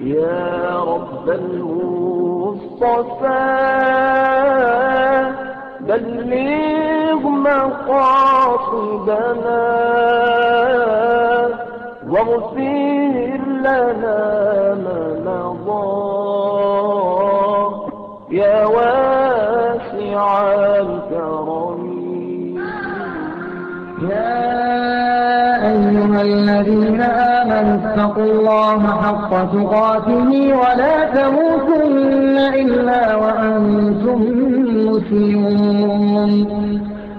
يا رب المصطفى بلغ مقاصدنا واغفر لنا ما الذين آمنوا اتقوا الله حق تقاته ولا تموتن إلا وأنتم مسلمون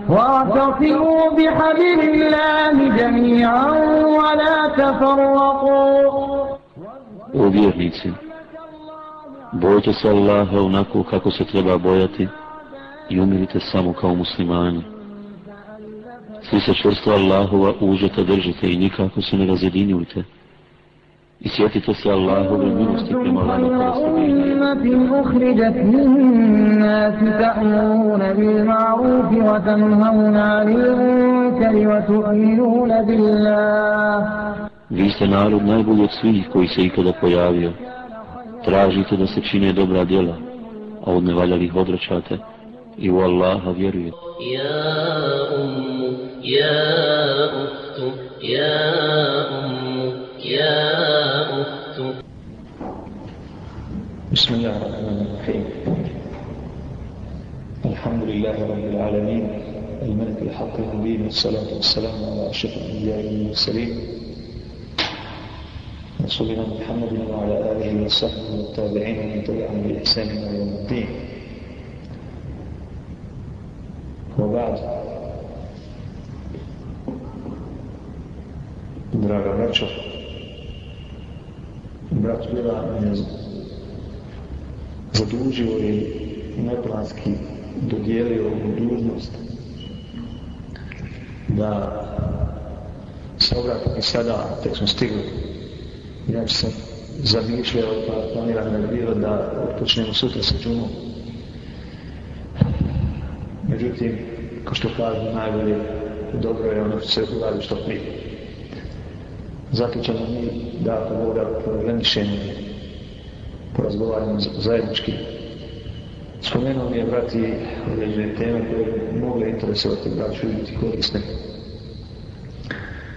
واعتصموا بحبل الله جميعا ولا تفرقوا O vjernici, bojte se Allaha onako kako se treba bojati i umirite samo kao muslimani. Svi se čvrsto Allahova užeta držite i nikako se ne razjedinjujte. I sjetite se Allahove milosti prema vama kada ste bili أمة أخرجت للناس تأمرون بالمعروف وتنهون عن المنكر وتؤمنون بالله Vi ste narod najbolji od svih koji se ikada pojavio. Tražite da se čine dobra djela, a od nevaljalih odvraćate i u Allaha vjerujete. يا أم يا أخت يا أم يا أخت. بسم الله الرحمن الرحيم. الحمد لله رب العالمين الملك الحق المبين والصلاة والسلام على أشرف الأنبياء والمرسلين. رسولنا محمد وعلى آله وصحبه والتابعين ومن تبعهم بإحسان إلى يوم الدين. događa. Draga braćo, brat Milan je zadužio i neplanski dodijelio ovu dužnost da se obrati i sada, tek smo stigli. Ja ću sam zamišljao pa planiran je bilo da počnemo sutra sa džumom. Međutim, kao što kažu, najbolje dobro je ono što se uradi što prije. Zato ćemo mi da ako Bog da problemišemo porazgovaramo zajednički. Spomenuo mi je brati određene teme koje bi mogle interesovati braću i biti korisne.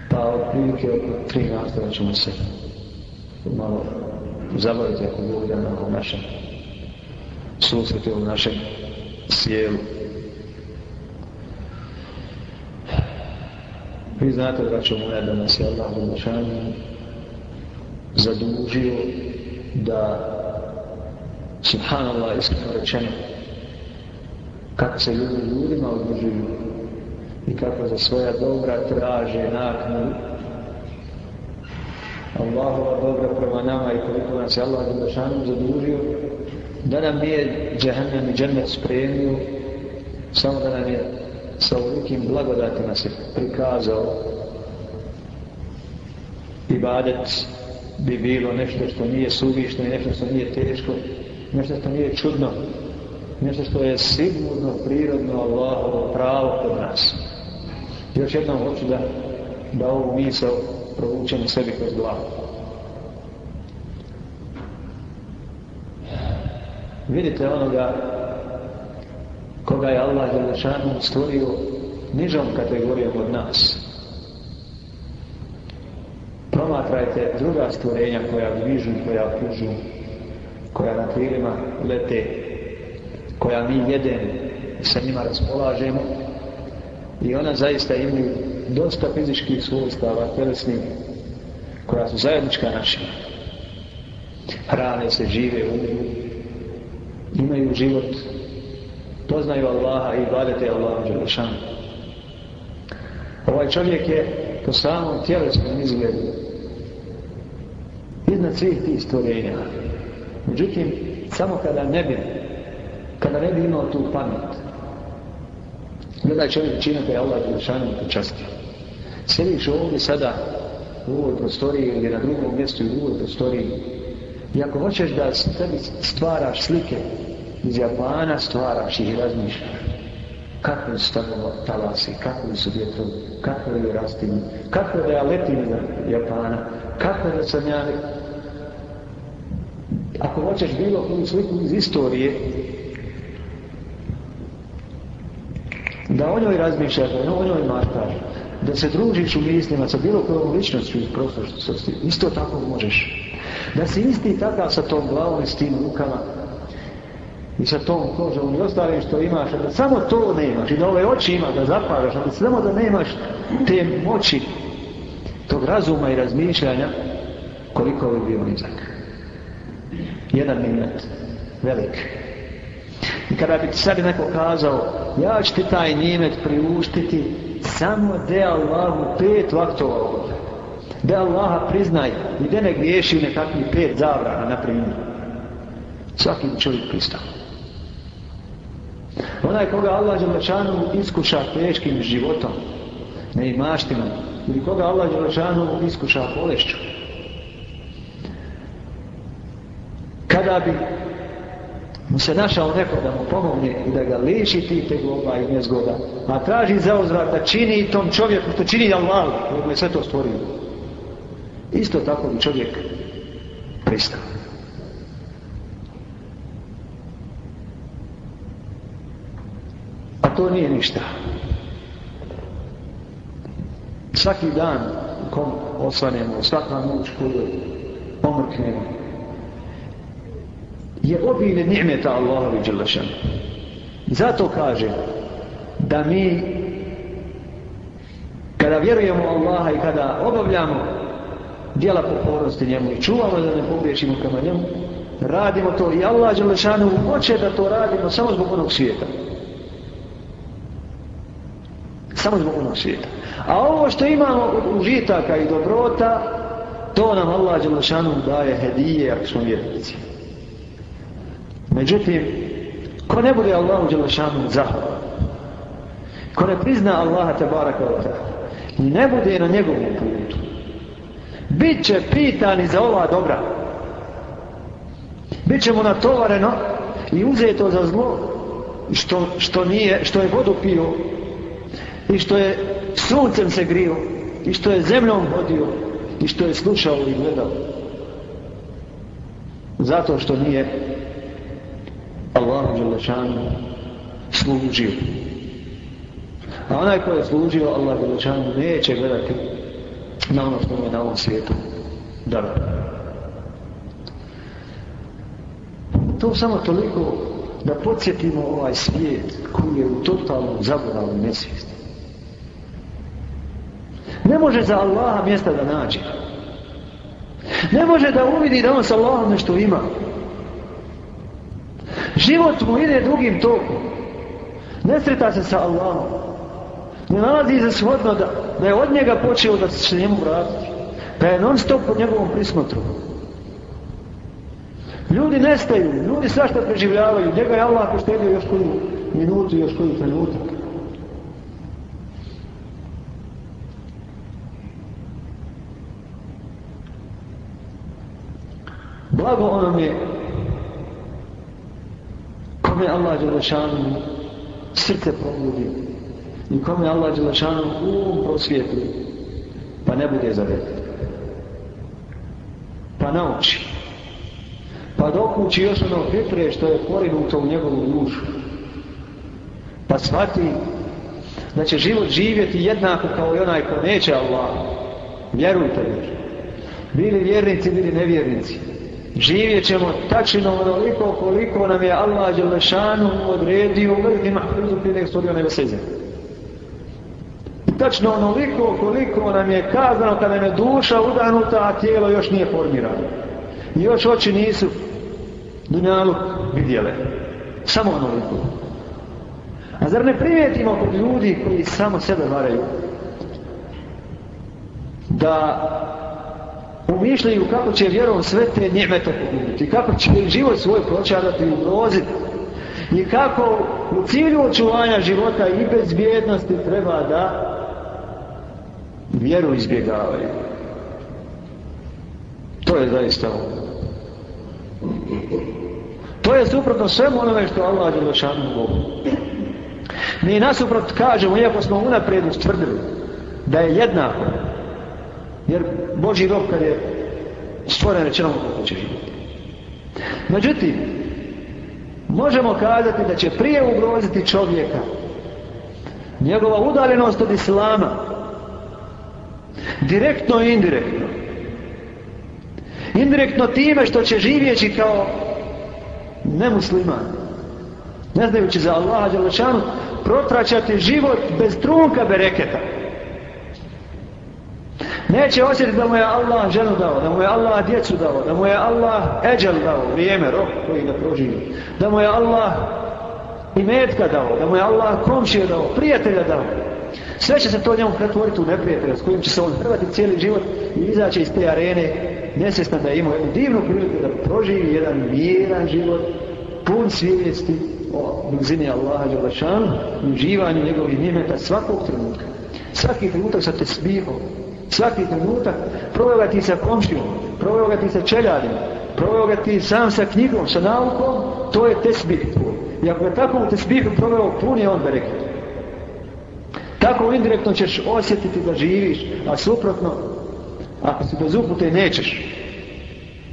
Pa od prilike oko tri nastava ćemo se malo zabaviti ako Bog da na našem susretu, ovom našem sjelu. Vi znate ćemo moja da nas je Allah Đelešanu zadužio da subhanallah iskreno rečeno kako se ljudi ljudima udružuju i kako za svoja dobra traže naknadu Allahova dobra prema nama i koliko nas je Allah Đelešanu zadužio da nam nije džahannam i džennet spremio samo da nam je sa ovolikim blagodatima se prikazao ibadet bi bilo nešto što nije suvišno i nešto što nije teško, nešto što nije čudno, nešto što je sigurno, prirodno Allahovo pravo kod nas. Još jednom hoću da, da ovu misao provučemo sebi kroz glavu. Vidite onoga koga je Allah stvorio nižom kategorijom od nas. Promatrajte druga stvorenja koja vižu, koja pužu, koja na krilima lete, koja mi jedemo i sa njima raspolažemo i ona zaista imaju dosta fizičkih svojstava, telesnih, koja su zajednička našima. Hrane se, žive, umiru, imaju život, poznaju Allaha i ibadete Allahu Đelešanu. Ovaj čovjek je po samom tjelesnom izgledu iznad svih tih stvorenja. Međutim, samo kada ne bi, kada ne bi imao tu pamet, gledaj čovjek čina da je Allah Đelešanu počastio. Sjediš ovdje sada u ovoj prostoriji ili na drugom mjestu u drugoj prostoriji i ako hoćeš da tebi stvaraš slike iz Japana, stvaraš ih i razmišljaš. kakve su talasi, kakve su vjetrovi, kakve je rastini, kakve da ja Japana, kakve da sam. Ako hoćeš bilo koju sliku iz istorije, da o njoj razmišljaš, da o njoj maštaš, da se družiš u mislima sa bilo kojom ličnošću iz prošlosti, isto tako možeš. Da si isti takav sa tom glavom i s tim rukama i sa tom kožom i ostalim što imaš, da samo to nemaš i da ove oči ima, da zapadaš, ali samo da nemaš te moći tog razuma i razmišljanja koliko bi bio nizak. Jedan minut, velik. I kada bi ti sebi neko kazao, ja ću ti taj nimet priuštiti samo de Allahu pet vaktova ovdje. Da Allaha priznaj i da ne griješi nekakvi pet zabrana, na primjer. Svaki čovjek pristao. Onaj koga Allah Đelešanu iskuša teškim životom, neimaštinom, ili koga Allah Đelešanu iskuša bolešću. Kada bi mu se našao neko da mu pomogne i da ga liši tih tegova i nezgoda, a traži za uzvrat da čini tom čovjeku što čini Allah, koji je sve to stvorio. Isto tako bi čovjek pristao. A to nije ništa. Svaki dan kom osvanemo, svaka noć koju pomrknemo, je obilje ni'meta Allahovi Đelešan. Zato kaže da mi kada vjerujemo Allaha i kada obavljamo dijela pokornosti njemu i čuvamo da ne pogriješimo prema njemu, radimo to i Allah Đelešanu hoće da to radimo samo zbog onog svijeta. Samo zbog svijeta. A ovo što imamo od užitaka i dobrota, to nam Allah Đelešanu daje hedije ako smo vjernici. Međutim, ko ne bude Allahu Đelešanu zahvalan, ko ne prizna Allaha i ne bude na njegovom putu, bit će pitani za ova dobra. Bit će mu natovareno i uzeto za zlo što, što, nije, što je vodu pio i što je suncem se grio i što je zemljom vodio i što je slušao i gledao. Zato što nije Allahu Đelešanu služio. A onaj ko je služio Allah Đelešanu neće gledati na ono što je na ovom svijetu dobro. To samo toliko da podsjetimo ovaj svijet koji je u totalnom zaboravu nesvijesti. Ne može za Allaha mjesta da nađe. Ne može da uvidi da on sa Allahom nešto ima. Život mu ide drugim tokom. Ne sreta se sa Allahom. Ne nalazi za svodno da, da je od njega počeo da se njemu vratiti. Pa je non stop pod njegovom prismotru. Ljudi nestaju, ljudi svašta preživljavaju. Njega je Allah poštedio još koju minutu, još koju trenutak. Blago onom je kome Allah Đelešanu srce probudi i kome Allah Đelešanu um prosvijetli pa ne bude zavet pa nauči. Pa dokući još ono fitre što je porinuto u njegovu dušu pa shvati da će život živjeti jednako kao i onaj ko neće Allah. Vjerujte mi. Bili vjernici, bili nevjernici živjet ćemo tačno onoliko koliko nam je Allah Đelešanu odredio u vrti mahfuzu prije nek stvorio nego seze. Tačno onoliko koliko nam je kazano kada nam je duša udanuta, a tijelo još nije formirano. Još oči nisu dunjalu vidjele. Samo onoliko. A zar ne primijetimo kod ljudi koji samo sebe varaju? Da umišljaju kako će vjerom sve te njemete pogubiti, kako će život svoj pročarati u grozi i kako u cilju očuvanja života i bez bjednosti treba da vjeru izbjegavaju. To je zaista ono. To je suprotno svemu onome što Allah Đelešanu govori. Mi nasuprot kažemo, iako smo unaprijed ustvrdili, da je jednako. Boži rob kad je stvoren rečeno kako će živjeti. Međutim, možemo kazati da će prije ugroziti čovjeka. Njegova udaljenost od Islama. Direktno i indirektno. Indirektno time što će živjeći kao nemusliman. Ne znajući za Allaha Đelešanu protraćati život bez trunka bereketa neće osjetiti da mu je Allah ženu dao da mu je Allah djecu dao da mu je Allah eđel dao vrijeme, rok koji da proživi da mu je Allah i metka dao, da mu je Allah komšije dao, prijatelja dao. Sve će se to njemu pretvoriti u neprijatelja s kojim će se on hrvati cijeli život i izaći iz te arene nesvjestan da je imao jednu divnu priliku da proživi jedan miran život, pun svijesti o blizini Allaha Đalašanu i uživanju njegovih njemeta svakog trenutka. Svaki trenutak sa tesbihom, svaki trenutak proveo ga ti sa komšijom, proveo ga ti sa čeljadima, proveo ga ti sam sa knjigom, sa naukom, to je tesbih tvoj. I ako je tako u tesbihu proveo, pun je on bereket. Tako indirektno ćeš osjetiti da živiš, a suprotno, ako si bez upute, nećeš.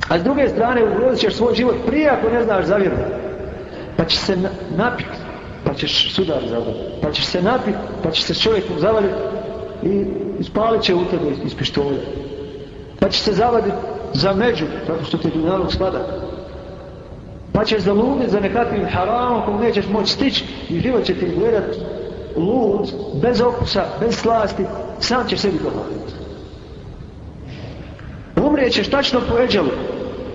A s druge strane, ugrozit ćeš svoj život prije ako ne znaš za vjeru. Pa ćeš se napit, pa ćeš sudar zabaviti. Pa ćeš se napit, pa ćeš se čovjekom zavaliti i ispalit će u tebe iz pištolja. Pa ćeš se zavaditi za među, tako što ti dunjalog spada. Pa ćeš zaluditi za nekakvim haramom kog nećeš moći stići i život će ti gledat lud, bez okusa, bez slasti, sam ćeš sebi dohvaliti. Umrijećeš tačno po eđelu.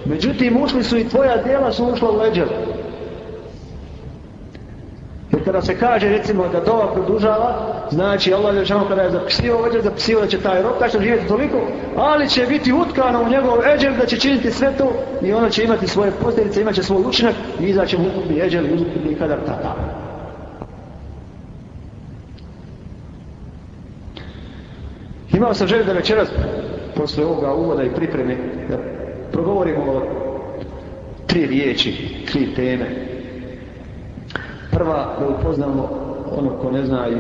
Međutim, ušli su i tvoja djela su ušla u eđelu. Jer kada se kaže, recimo, da dova produžava, znači Allah je kada je zapisivao eđel, zapisivao da će taj rok tačno živjeti toliko, ali će biti utkano u njegov eđel da će činiti sve to i ono će imati svoje posljedice, imat će svoj učinak i izaće mu ukupni eđel i ukupni kadar tada. Imao sam želju da večeras, posle ovoga uvoda i pripreme, da progovorimo o tri riječi, tri teme. Prva, da upoznamo ono ko ne zna i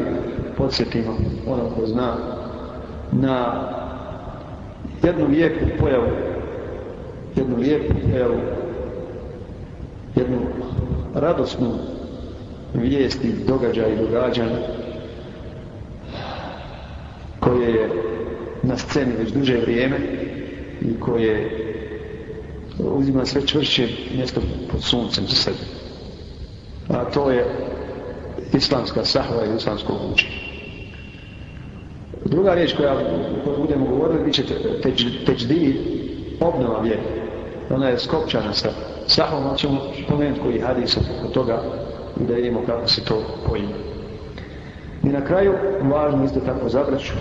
podsjetimo ono ko zna na jednu lijepu pojavu, jednu lijepu pojavu, jednu radosnu vijesti, događaj i događanja koje je na sceni već duže vrijeme i koje uzima sve čvršće mjesto pod suncem za sebe. A to je islamska sahva i islamsko učenje. Druga riječ koja budemo govorili bit će teđdi obnova vjere. Ona je skopčana sa sahvom, ali ćemo spomenuti koji hadis od toga i da vidimo kako se to pojima. I na kraju, važno isto tako zabraću,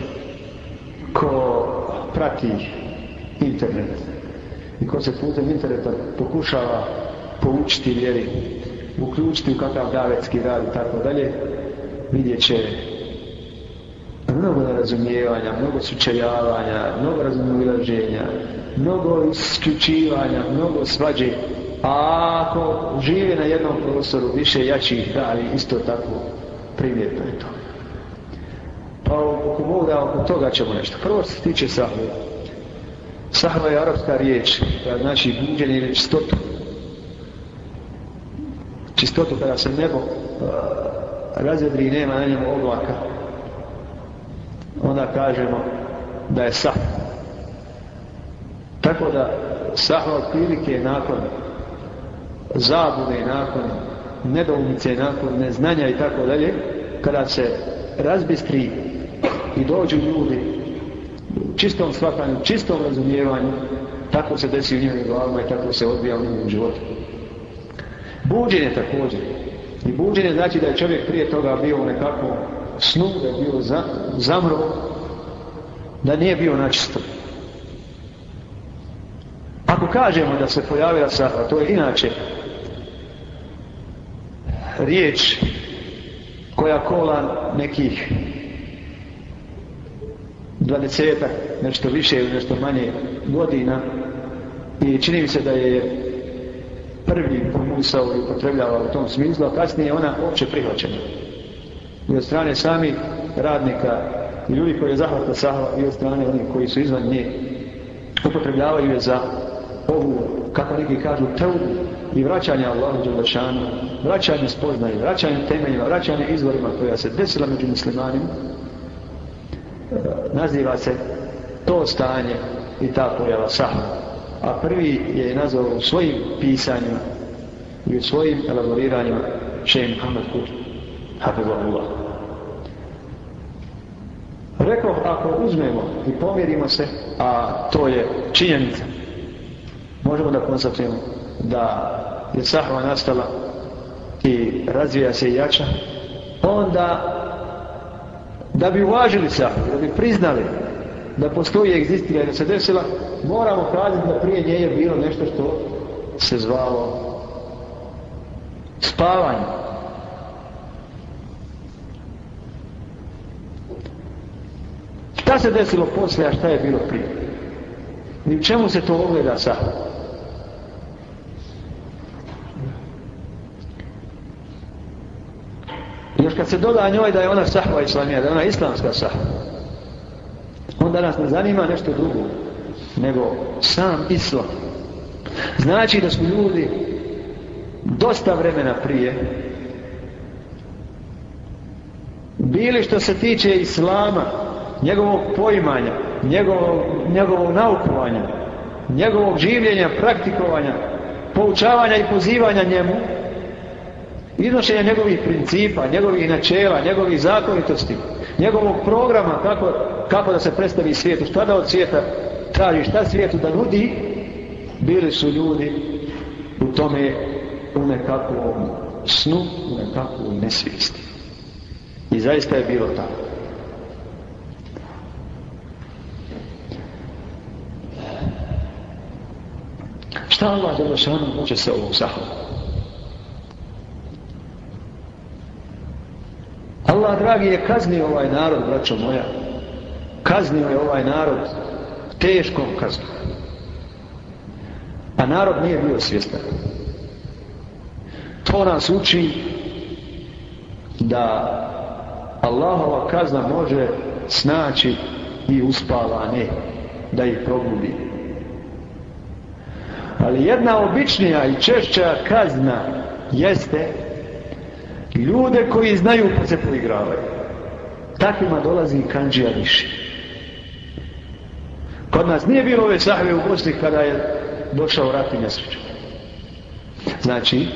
ko prati internet i ko se putem interneta pokušava poučiti vjeri, uključiti u kakav davetski rad i tako dalje, vidjet će mnogo nerazumijevanja, mnogo sučajavanja, mnogo razumilaženja, mnogo isključivanja, mnogo svađe, a ako žive na jednom prostoru više jačih dali isto tako primjetno je to. Pa ako mogu da oko toga ćemo nešto. Prvo se tiče sahve. Sahva je arapska riječ, znači buđenje ili čistotu. Čistotu kada se nebo uh, razvedri i nema na njemu oblaka, onda kažemo da je sah. Tako da sahva od prilike nakon zabude, nakon nedoumice, nakon neznanja i tako dalje, kada se razbistri i dođu ljudi u čistom shvatanju, čistom razumijevanju, tako se desi u njihovim glavama i tako se odbija u njihovim životu. Buđenje također. I buđenje znači da je čovjek prije toga bio u nekakvom snu, da je bio za, zamro, da nije bio načisto. Ako kažemo da se pojavila sahva, to je inače riječ koja kola nekih dvadesetak, nešto više ili nešto manje godina i čini mi se da je prvi pomusao i upotrebljava u tom smislu, a kasnije ona opće prihvaćena. i od strane samih radnika i ljudi koji je zahvatna sahva i od strane onih koji su izvan nje upotrebljavaju je za ovu, kako neki kažu, teubu i vraćanje Allahu Đelešanu, vraćanje spoznaje, vraćanje temeljima, vraćanje izvorima koja se desila među muslimanima, naziva se to stanje i ta pojava sahva. A prvi je nazvao u svojim pisanjima i u svojim elaboriranjima šeji Muhammed Kut, hafizahullah. Rekao, ako uzmemo i pomjerimo se, a to je činjenica, možemo da konstatujemo da je sahva nastala i razvija se i jača, onda da bi uvažili sahvu, da bi priznali da postoji egzistira i da se desila, moramo kazati da prije nje je bilo nešto što se zvalo spavanje. Šta se desilo poslije, a šta je bilo prije? I čemu se to ogleda sahva? Još kad se doda njoj da je ona sahva islamija, da je ona islamska sahva, onda nas ne zanima nešto drugo, nego sam islam. Znači da su ljudi dosta vremena prije bili što se tiče islama, njegovog poimanja, njegovog, njegovog naukovanja, njegovog življenja, praktikovanja, poučavanja i pozivanja njemu, iznošenja njegovih principa, njegovih načela, njegovih zakonitosti, njegovog programa kako, kako da se predstavi svijetu, šta da od svijeta traži, šta svijetu da nudi, bili su ljudi u tome u nekakvom snu, u nekakvom nesvijesti. I zaista je bilo tako. Šta Allah Đelešanu hoće se ovog zahvala? Allah, dragi, je kaznio ovaj narod, braćo moja. Kaznio je ovaj narod teškom kaznom. A narod nije bio svjestan. To nas uči da Allahova kazna može snaći i uspavane, da ih probudi. Ali jedna običnija i češća kazna jeste ljude koji znaju pa se poigravaju. Takvima dolazi kanđija viši. Kod nas nije bilo ove sahve u Bosni kada je došao rat i nesreća. Znači,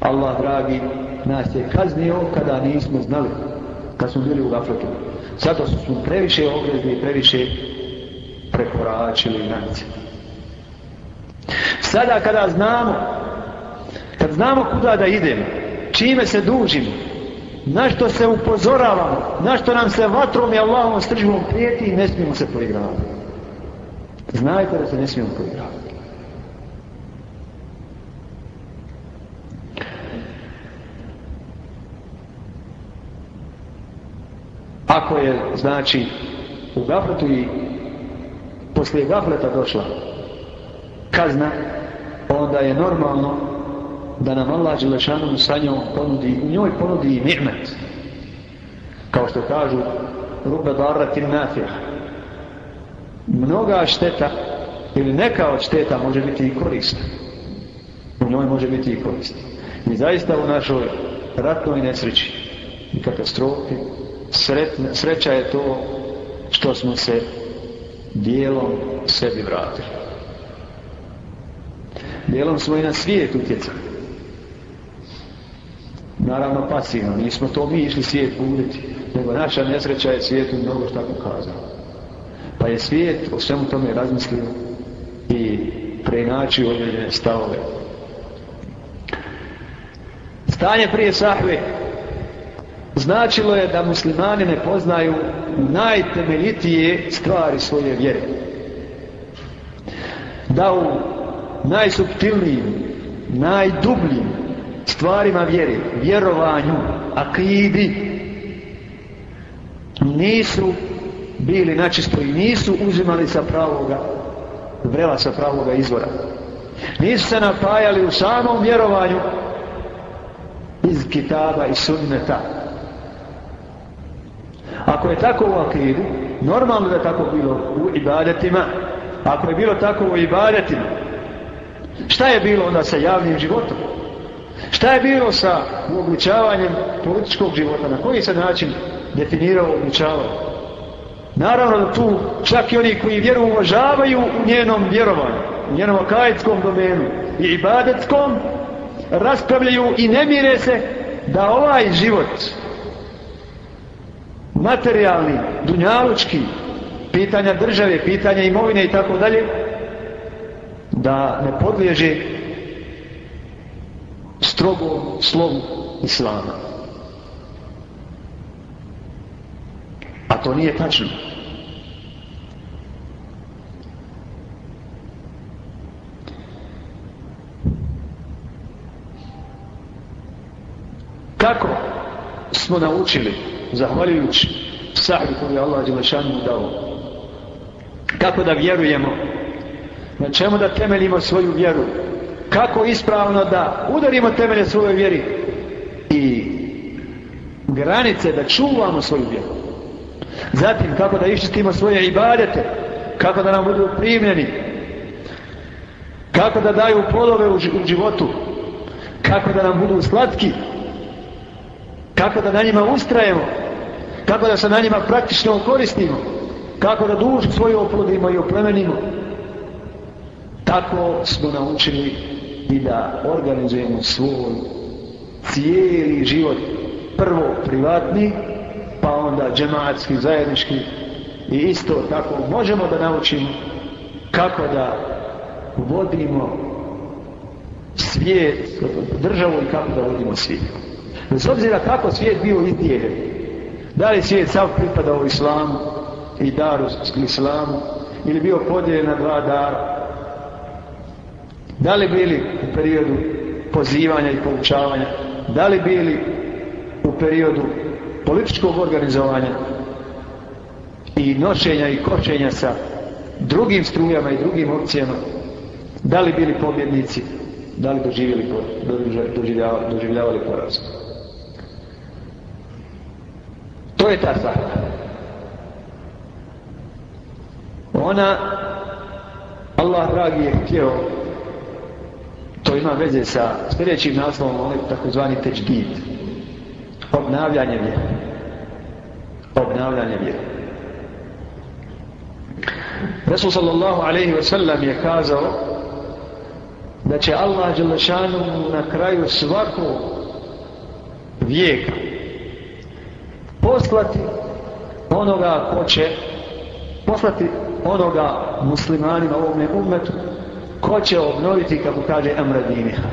Allah dragi nas je kaznio kada nismo znali, kad smo bili u gafletu. Zato su smo previše ogrezli i previše prekoračili granice. Sada kada znamo, kad znamo kuda da idemo, čime se dužimo, na što se upozoravamo, na što nam se vatrom i Allahom stržbom prijeti i ne smijemo se poigravati. Znajte da se ne smijemo poigravati. Ako je, znači, u gafletu i poslije gafleta došla kazna, onda je normalno da nam Allah Đelešanu sa njom ponudi, u njoj ponudi i ni'met. Kao što kažu, rube daratin nafih. Mnoga šteta ili neka od šteta može biti i korist. U njoj može biti i korist. I zaista u našoj ratnoj nesreći i katastrofi sretna, sreća je to što smo se dijelom sebi vratili. Dijelom smo i na svijet utjecali. Naravno pasivno, nismo to mi išli svijet buditi, nego naša nesreća je svijetu mnogo šta pokazala. Pa je svijet o svemu tome razmislio i preinačio određene stavove. Stanje prije sahve značilo je da muslimani ne poznaju najtemeljitije stvari svoje vjere. Da u najsubtilnijim, najdubljim stvarima vjere, vjerovanju, akidi, nisu bili načisto i nisu uzimali sa pravoga vrela sa pravoga izvora. Nisu se napajali u samom vjerovanju iz kitaba i sunneta Ako je tako u akidu, normalno da je tako bilo u ibadetima. Ako je bilo tako u ibadetima, šta je bilo onda sa javnim životom? Šta je bilo sa uobličavanjem političkog života? Na koji se način definirao uobličavanje? Naravno da tu čak i oni koji vjeru uvažavaju u njenom vjerovanju, u njenom akajetskom domenu i ibadetskom, raspravljaju i ne mire se da ovaj život materijalni, dunjalučki, pitanja države, pitanja imovine i tako dalje, da ne podliježe strogom slovu Islama. A to nije tačno. Kako smo naučili, zahvaljujući sahbi koji je Allah Đelešanu dao, kako da vjerujemo, na čemu da temeljimo svoju vjeru, kako ispravno da udarimo temelje svojoj vjeri? I granice da čuvamo svoju vjeru. Zatim, kako da iščistimo svoje ibadete, kako da nam budu primljeni, kako da daju plodove u životu, kako da nam budu slatki, kako da na njima ustrajemo, kako da se na njima praktično koristimo, kako da dušu svoju oplodimo i oplemenimo. Tako smo naučili i da organizujemo svoj cijeli život, prvo privatni, pa onda džematski, zajednički i isto tako možemo da naučimo kako da vodimo svijet, državu i kako da vodimo svijet. Bez obzira kako svijet bio izdijeljen, da li svijet sav pripadao islamu i daru islamu, ili bio podijeljen na dva dara, da li bili u periodu pozivanja i poučavanja, da li bili u periodu političkog organizovanja i nošenja i kočenja sa drugim strujama i drugim opcijama, da li bili pobjednici, da li doživjeli, doživljavali, poraz. To je ta sahra. Ona, Allah dragi je htio, to ima veze sa sljedećim naslovom, onaj takozvani teđdid, obnavljanje vjere. Obnavljanje vjere. Resul sallallahu alaihi wa sallam je kazao da će Allah Đelešanu na kraju svakog vijeka poslati onoga ko će poslati onoga muslimanima ovome umetu ko će obnoviti kako kaže Amradiniha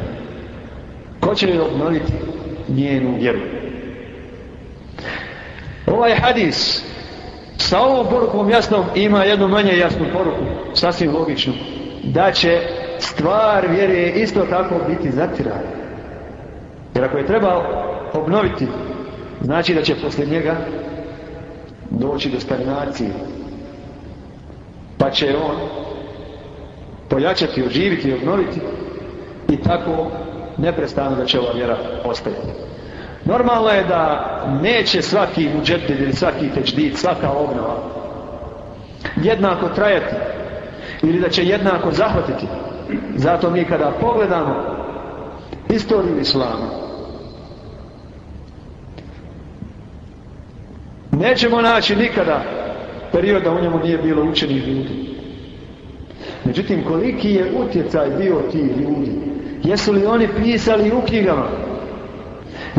ko će obnoviti njenu vjeru. Ovaj hadis sa ovom porukom jasnom ima jednu manje jasnu poruku sasvim logičnu da će stvar vjere isto tako biti zatirana. Jer ako je treba obnoviti znači da će poslije njega doći do stagnacije pa će on pojačati, oživiti i obnoviti i tako neprestano da će ova vjera ostajati. Normalno je da neće svaki muđetir ili svaki teđdit, svaka obnova jednako trajati ili da će jednako zahvatiti. Zato mi kada pogledamo istoriju islama nećemo naći nikada perioda u njemu nije bilo učenih ljudi. Međutim, koliki je utjecaj bio tih ljudi? Jesu li oni pisali u knjigama?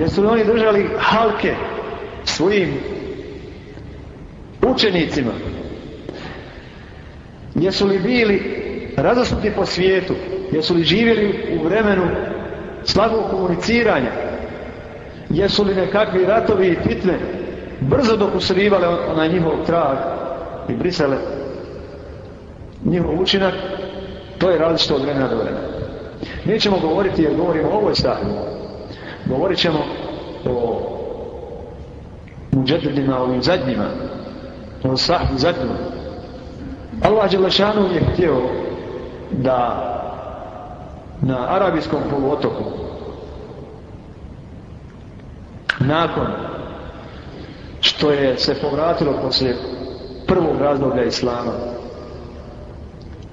Jesu li oni držali halke svojim učenicima? Jesu li bili razasuti po svijetu? Jesu li živjeli u vremenu slabog komuniciranja? Jesu li nekakvi ratovi i fitne brzo dokusrivale onaj njihov trag i brisale njihov učinak? To je različito od vremena do vremena. Nećemo govoriti jer govorimo o ovoj stvari. Govorit ćemo o muđedredima, ovim zadnjima, o sahbi zadnjima. Allah Đelešanu je htio da na arabijskom poluotoku nakon što je se povratilo poslije prvog razdoblja Islama.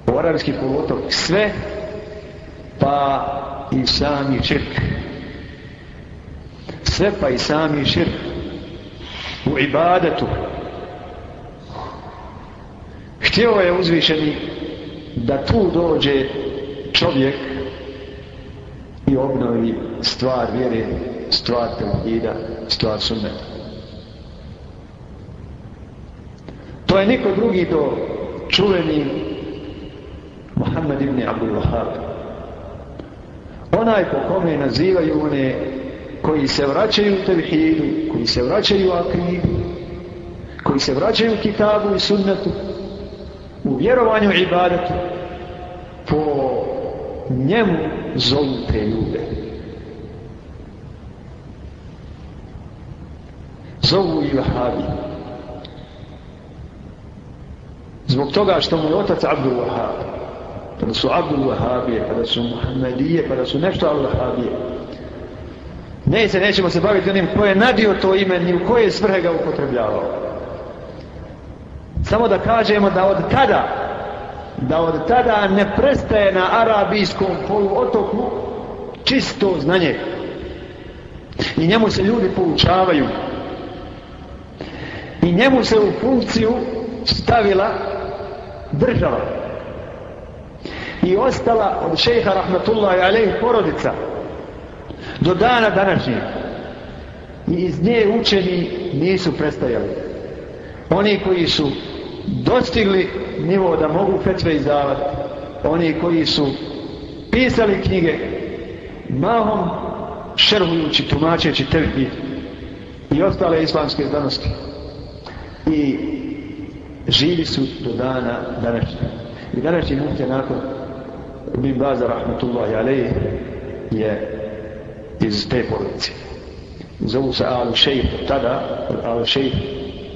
U arabski poluotok sve pa i sami širk. Sve pa i sami širk. U ibadetu. Htio je uzvišeni da tu dođe čovjek i obnovi stvar vjere, stvar tevhida, stvar sunneta. To je niko drugi do čuveni Muhammed ibn Abdul Wahab. Onaj po kome nazivaju one koji se vraćaju tevhidu, koji se vraćaju u akidu, koji se vraćaju kitabu i sunnetu, u vjerovanju i ibadetu, po njemu zovu te ljude. Zovu i Vahabi. Zbog toga što mu je otac Abdul Wahab, kada su Abdul Wahabije, kada su Muhammedije, kada su nešto Al Wahabije, ne se nećemo se baviti onim ko je nadio to ime, ni u koje svrhe ga upotrebljavao. Samo da kažemo da od tada da od tada ne prestaje na arabijskom poluotoku čisto znanje. I njemu se ljudi poučavaju. I njemu se u funkciju stavila država. I ostala od šeha rahmatullahi alaihi porodica do dana današnjeg. I iz nje učeni nisu prestajali. Oni koji su dostigli nivo da mogu fetve izdavati, oni koji su pisali knjige, mahom šerhujući, tumačeći tevhid i ostale islamske znanosti. I živi su do dana današnjeg. I današnji mutje nakon Bin Baza rahmatullahi alaih je iz te porodice. Zovu se Al Šejh tada, Al Šejh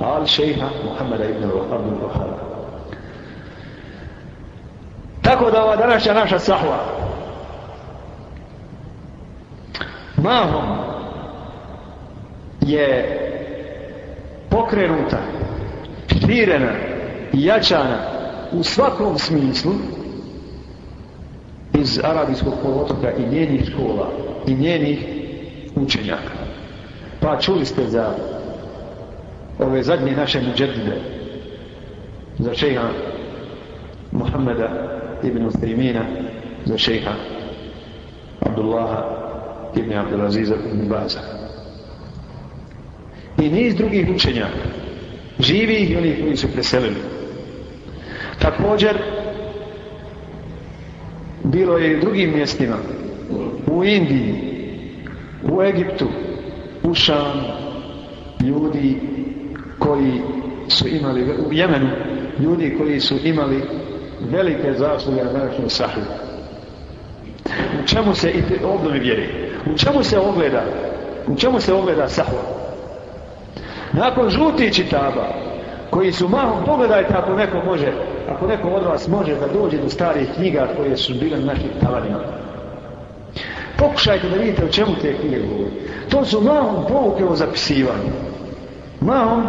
Al Šejha Muhammeda ibn Abdul Wahab. Tako da ova današnja naša sahva mahom je pokrenuta, širena i jačana u svakom smislu iz arabijskog polotoka i njenih škola i njenih učenjaka. Pa čuli ste za ove zadnje naše muđedide za šeha Muhammeda ibn Ustrimina za šeha Abdullaha ibn Abdulaziza ibn Baza i niz drugih učenjaka živih i onih koji su preselili također bilo je i u drugim mjestima u Indiji u Egiptu u Šamu ljudi koji su imali u Jemenu ljudi koji su imali velike zasluge na današnjoj sahli. U čemu se obnovi vjeri? U čemu se ogleda? U čemu se ogleda sahla? Nakon žutih čitaba, koji su mahom, pogledajte ako neko može, ako neko od vas može da dođe do starih knjiga koje su bile na našim tavanima. Pokušajte da vidite o čemu te knjige govori. To su mahom pouke o zapisivanju. Mahom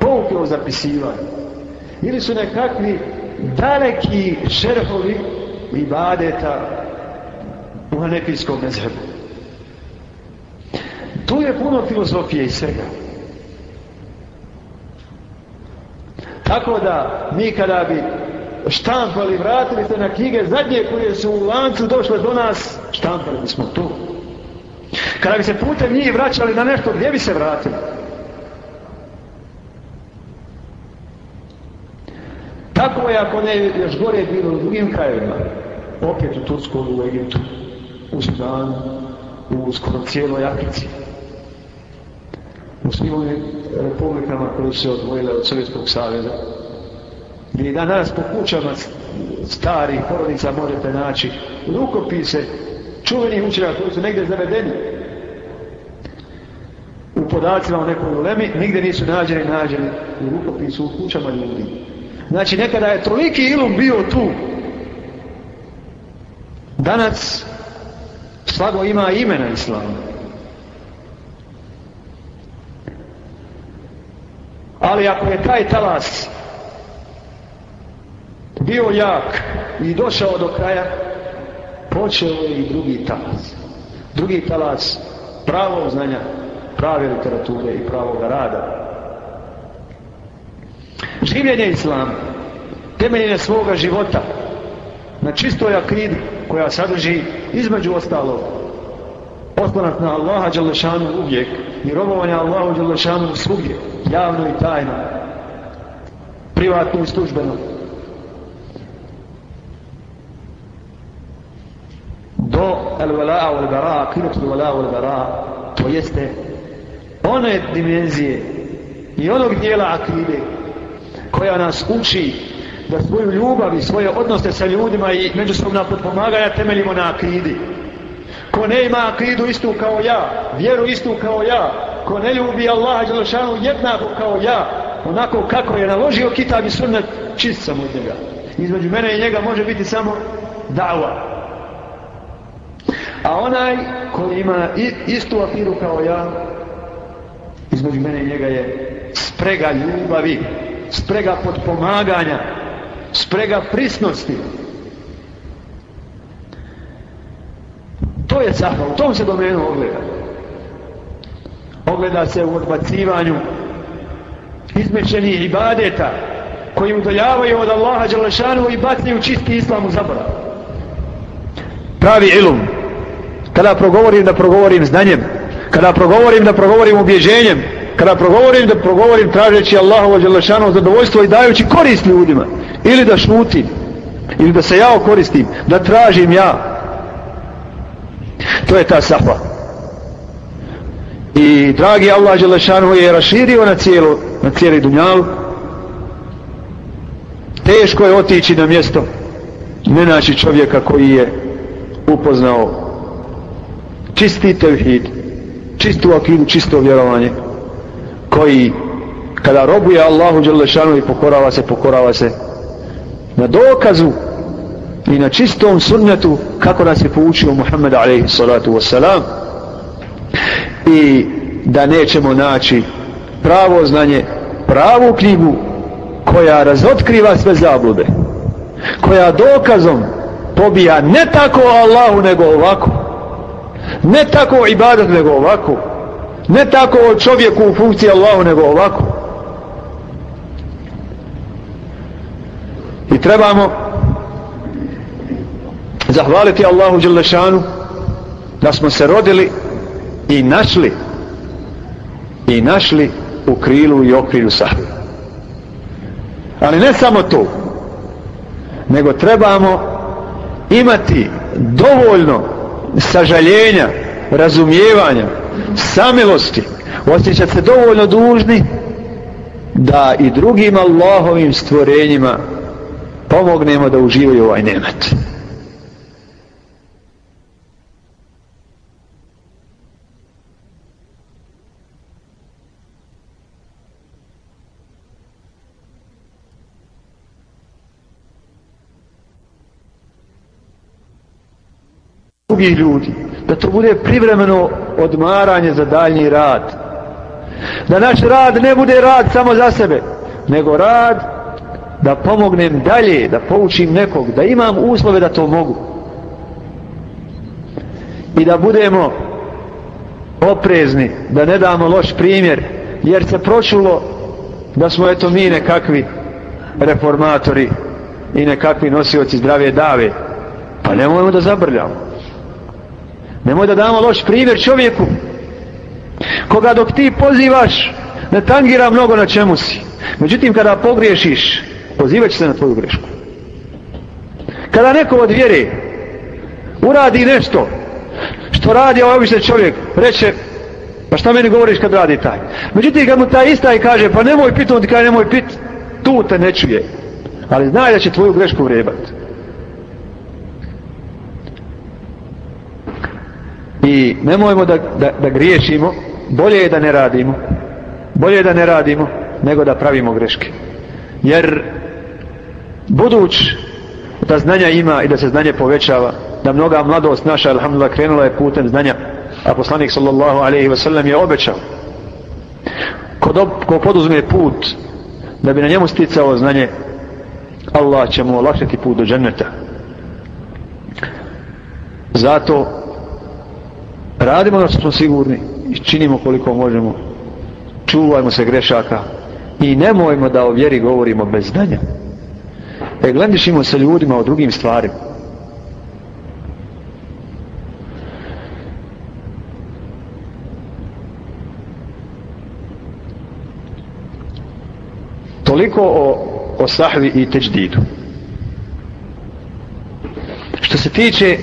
pouke o zapisivanju. Ili su nekakvi daleki šerhovi ibadeta u hanefijskom mezhebu. Tu je puno filozofije i svega. Tako da mi kada bi štampali, vratili se na knjige zadnje koje su u lancu došle do nas, štampali bismo tu. Kada bi se putem njih vraćali na nešto, gdje bi se vratili? Tako je ako ne još gore bilo u drugim krajevima, opet u Tursku, u Egiptu, u Sudanu, u skoro cijeloj Africi. U svim ovim republikama koje su se odvojile od Sovjetskog savjeza. Gdje danas po kućama starih porodica možete naći rukopise čuvenih učenjaka koji su negdje zavedeni u podacima o nekoj ulemi, nigdje nisu nađeni, nađeni u rukopisu u kućama ljudi. Znači nekada je toliki ilum bio tu. Danas slago ima imena islama. Ali ako je taj talas bio jak i došao do kraja, počeo je i drugi talas. Drugi talas pravog znanja, prave literature i pravog rada. Življenje Islama, temeljenje svoga života na čistoj akidi koja sadrži između ostalog oslonac na Allaha Đalešanu uvijek i robovanje Allahu Đalešanu svugdje, javno i tajno, privatno i službeno. Do el-vela'a wal-bara'a, akidatu el-vela'a wal-bara'a, to jeste one dimenzije i onog dijela akide koja nas uči da svoju ljubav i svoje odnose sa ljudima i međusobna potpomaganja temeljimo na akidi. Ko ne ima akidu istu kao ja, vjeru istu kao ja, ko ne ljubi Allaha Đelešanu jednako kao ja, onako kako je naložio kitab i sunnet, čist sam od njega. Između mene i njega može biti samo dava. A onaj koji ima istu akidu kao ja, između mene i njega je sprega ljubavi, sprega podpomaganja, sprega prisnosti. To je sahva, u tom se domenu ogleda. Ogleda se u odbacivanju izmečenih ibadeta koji udaljavaju od Allaha Đalešanu i bacaju čisti islam u zaborav. Pravi ilum. Kada progovorim da progovorim znanjem, kada progovorim da progovorim ubjeđenjem, kada progovorim da progovorim tražeći Allahovo Đalešanu zadovoljstvo i dajući korist ljudima, ili da šutim, ili da se ja koristim, da tražim ja, To je ta sahva. I dragi Allah Đelešanu je raširio na cijelu, na cijeli dunjalu. Teško je otići na mjesto, ne naći čovjeka koji je upoznao čisti tevhid, čistu akidu, čisto vjerovanje, koji kada robuje Allahu Đelešanu i pokorava se, pokorava se na dokazu i na čistom sunnetu kako nas je poučio Muhammed alaihi salatu wasalam i da nećemo naći pravo znanje pravu knjigu koja razotkriva sve zablude koja dokazom pobija ne tako Allahu nego ovako ne tako ibadat nego ovako ne tako čovjeku u funkciji Allahu nego ovako. I trebamo zahvaliti Allahu Đelešanu da smo se rodili i našli i našli u krilu i okrilju sahve. Ali ne samo to, nego trebamo imati dovoljno sažaljenja, razumijevanja, samilosti, osjećati se dovoljno dužni da i drugim Allahovim stvorenjima pomognemo da uživaju ovaj nemet. Drugih ljudi. Da to bude privremeno odmaranje za daljnji rad. Da naš rad ne bude rad samo za sebe, nego rad da pomognem dalje, da poučim nekog, da imam uslove da to mogu. I da budemo oprezni, da ne damo loš primjer, jer se pročulo da smo eto mi nekakvi reformatori i nekakvi nosioci zdrave dave. Pa nemojmo da zabrljamo. Nemoj da damo loš primjer čovjeku koga dok ti pozivaš ne tangira mnogo na čemu si. Međutim, kada pogriješiš, pozivat se na tvoju grešku. Kada neko od vjere uradi nešto što radi ovaj običan čovjek, reće, pa šta meni govoriš kad radi taj? Međutim, kad mu taj i kaže, pa nemoj pit, on ti kaže, nemoj pit, tu te ne čuje. Ali znaj da će tvoju grešku vrebati. I nemojmo da, da, da griješimo. Bolje je da ne radimo. Bolje je da ne radimo nego da pravimo greške. Jer buduć da znanja ima i da se znanje povećava da mnoga mladost naša alhamdulillah krenula je putem znanja. A poslanik sallallahu alaihi wasallam je obećao. Ko, do, ko poduzme put da bi na njemu sticao znanje Allah će mu olakšati put do dženneta. Zato radimo da smo sigurni i činimo koliko možemo. Čuvajmo se grešaka i nemojmo da o vjeri govorimo bez znanja. E glendišimo se ljudima o drugim stvarima. Toliko o, o sahvi i teđdidu. Što se tiče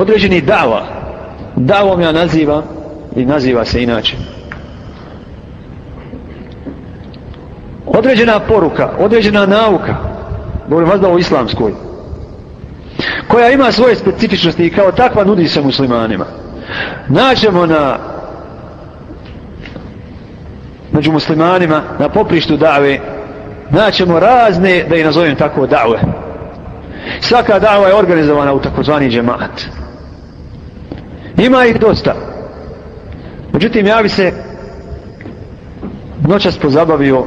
određeni dava. Davom ja nazivam i naziva se inače. Određena poruka određena nauka govorim vas da o islamskoj koja ima svoje specifičnosti i kao takva nudi se muslimanima. Naćemo na među muslimanima na poprištu dave naćemo razne da i nazovem tako dave. Svaka dava je organizovana u takozvani džemat ima ih dosta. Međutim ja bi se noćas pozabavio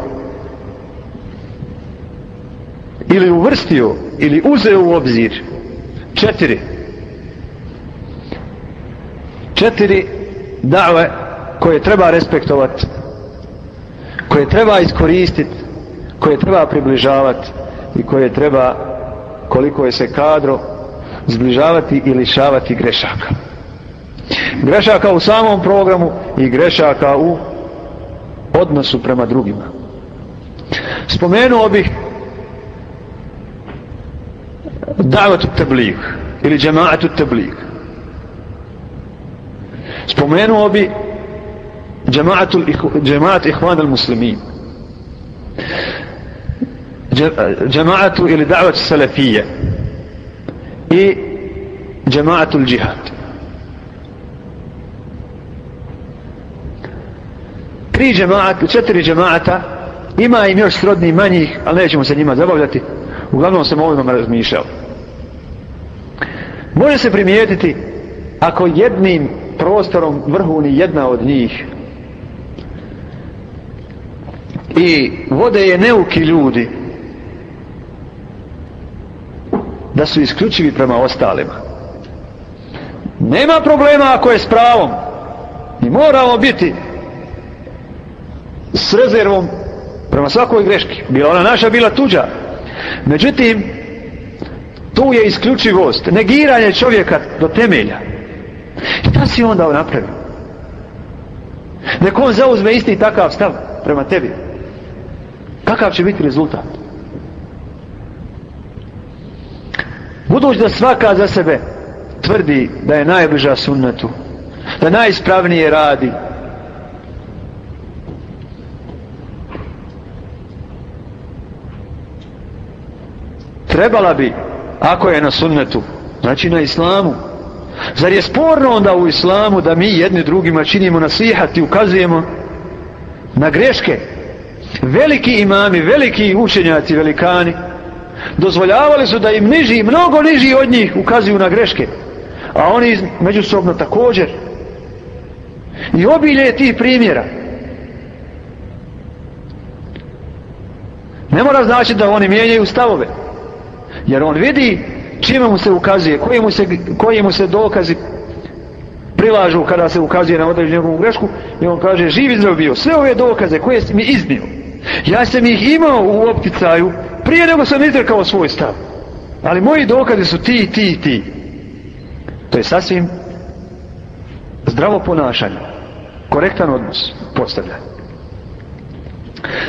ili uvrstio ili uzeo u obzir četiri. Četiri dave koje treba respektovati koje treba iskoristiti koje treba približavati i koje treba koliko je se kadro zbližavati i lišavati grešaka grešaka u samom programu i grešaka u odnosu prema drugima. Spomenuo bih davatu tablig ili džemaatu tablig spomenuo bi džemaat ihvan al-muslimin. Džemaatu ili davat salafije i džemaatu al-jihad tri džemaata, četiri džemaata ima im još srodni manjih ali nećemo se njima zabavljati. Uglavnom sam ovim razmišljao. Može se primijetiti ako jednim prostorom vrhuni jedna od njih i vode je neuki ljudi da su isključivi prema ostalima. Nema problema ako je s pravom. I moramo biti s rezervom prema svakoj greški. Bila ona naša, bila tuđa. Međutim tu je isključivost negiranje čovjeka do temelja. Šta si onda napravio? Nek on zauzme isti takav stav prema tebi. Kakav će biti rezultat? Budući da svaka za sebe tvrdi da je najbliža sunnetu da najispravnije radi trebala bi ako je na sunnetu znači na islamu. Zar je sporno onda u islamu da mi jedni drugima činimo nasihat i ukazujemo na greške? Veliki imami veliki učenjaci velikani dozvoljavali su da im niži mnogo niži od njih ukazuju na greške. A oni međusobno također. I obilje je tih primjera. Ne mora znači da oni mijenjaju stavove jer on vidi čime mu se ukazuje koje mu se, koje mu se dokazi prilažu kada se ukazuje na određenu grešku. I on kaže živi zdrav bio sve ove dokaze koje si mi iznio ja sam ih imao u opticaju prije nego sam izrekao svoj stav. Ali moji dokaze su ti, ti, ti. To je sasvim zdravo ponašanje. Korektan odnos postavlja.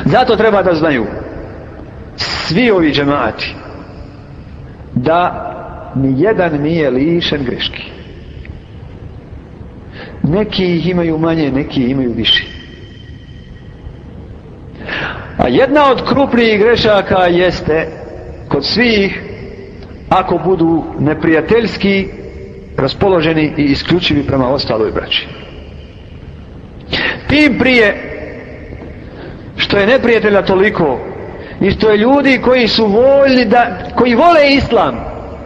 Zato treba da znaju svi ovi džemati da ni jedan nije lišen greški. Neki ih imaju manje neki imaju više. A jedna od krupnijih grešaka jeste kod svih ako budu neprijateljski raspoloženi i isključivi prema ostaloj braći. Tim prije što je neprijatelja toliko i što je ljudi koji su voljni da, koji vole islam,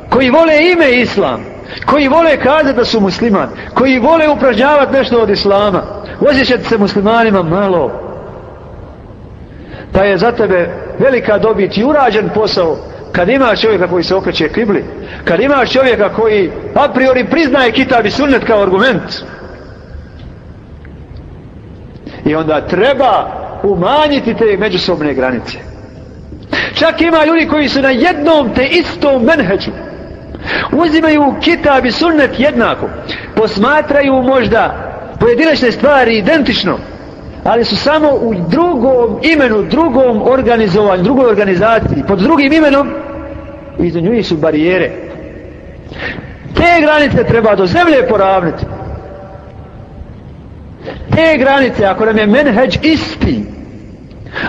koji vole ime islam, koji vole kazati da su musliman, koji vole upražnjavati nešto od islama, osjećati se muslimanima malo, pa je za tebe velika dobit i urađen posao kad imaš čovjeka koji se okreće kibli, kad imaš čovjeka koji a priori priznaje kitab i sunnet kao argument, i onda treba umanjiti te međusobne granice. Čak ima ljudi koji su na jednom te istom menheđu. Uzimaju kitab i sunnet jednako. Posmatraju možda pojedinačne stvari identično, ali su samo u drugom imenu, drugom organizovanju, drugoj organizaciji, pod drugim imenom, iza njih su barijere. Te granice treba do zemlje poravniti. Te granice, ako nam je menheđ isti,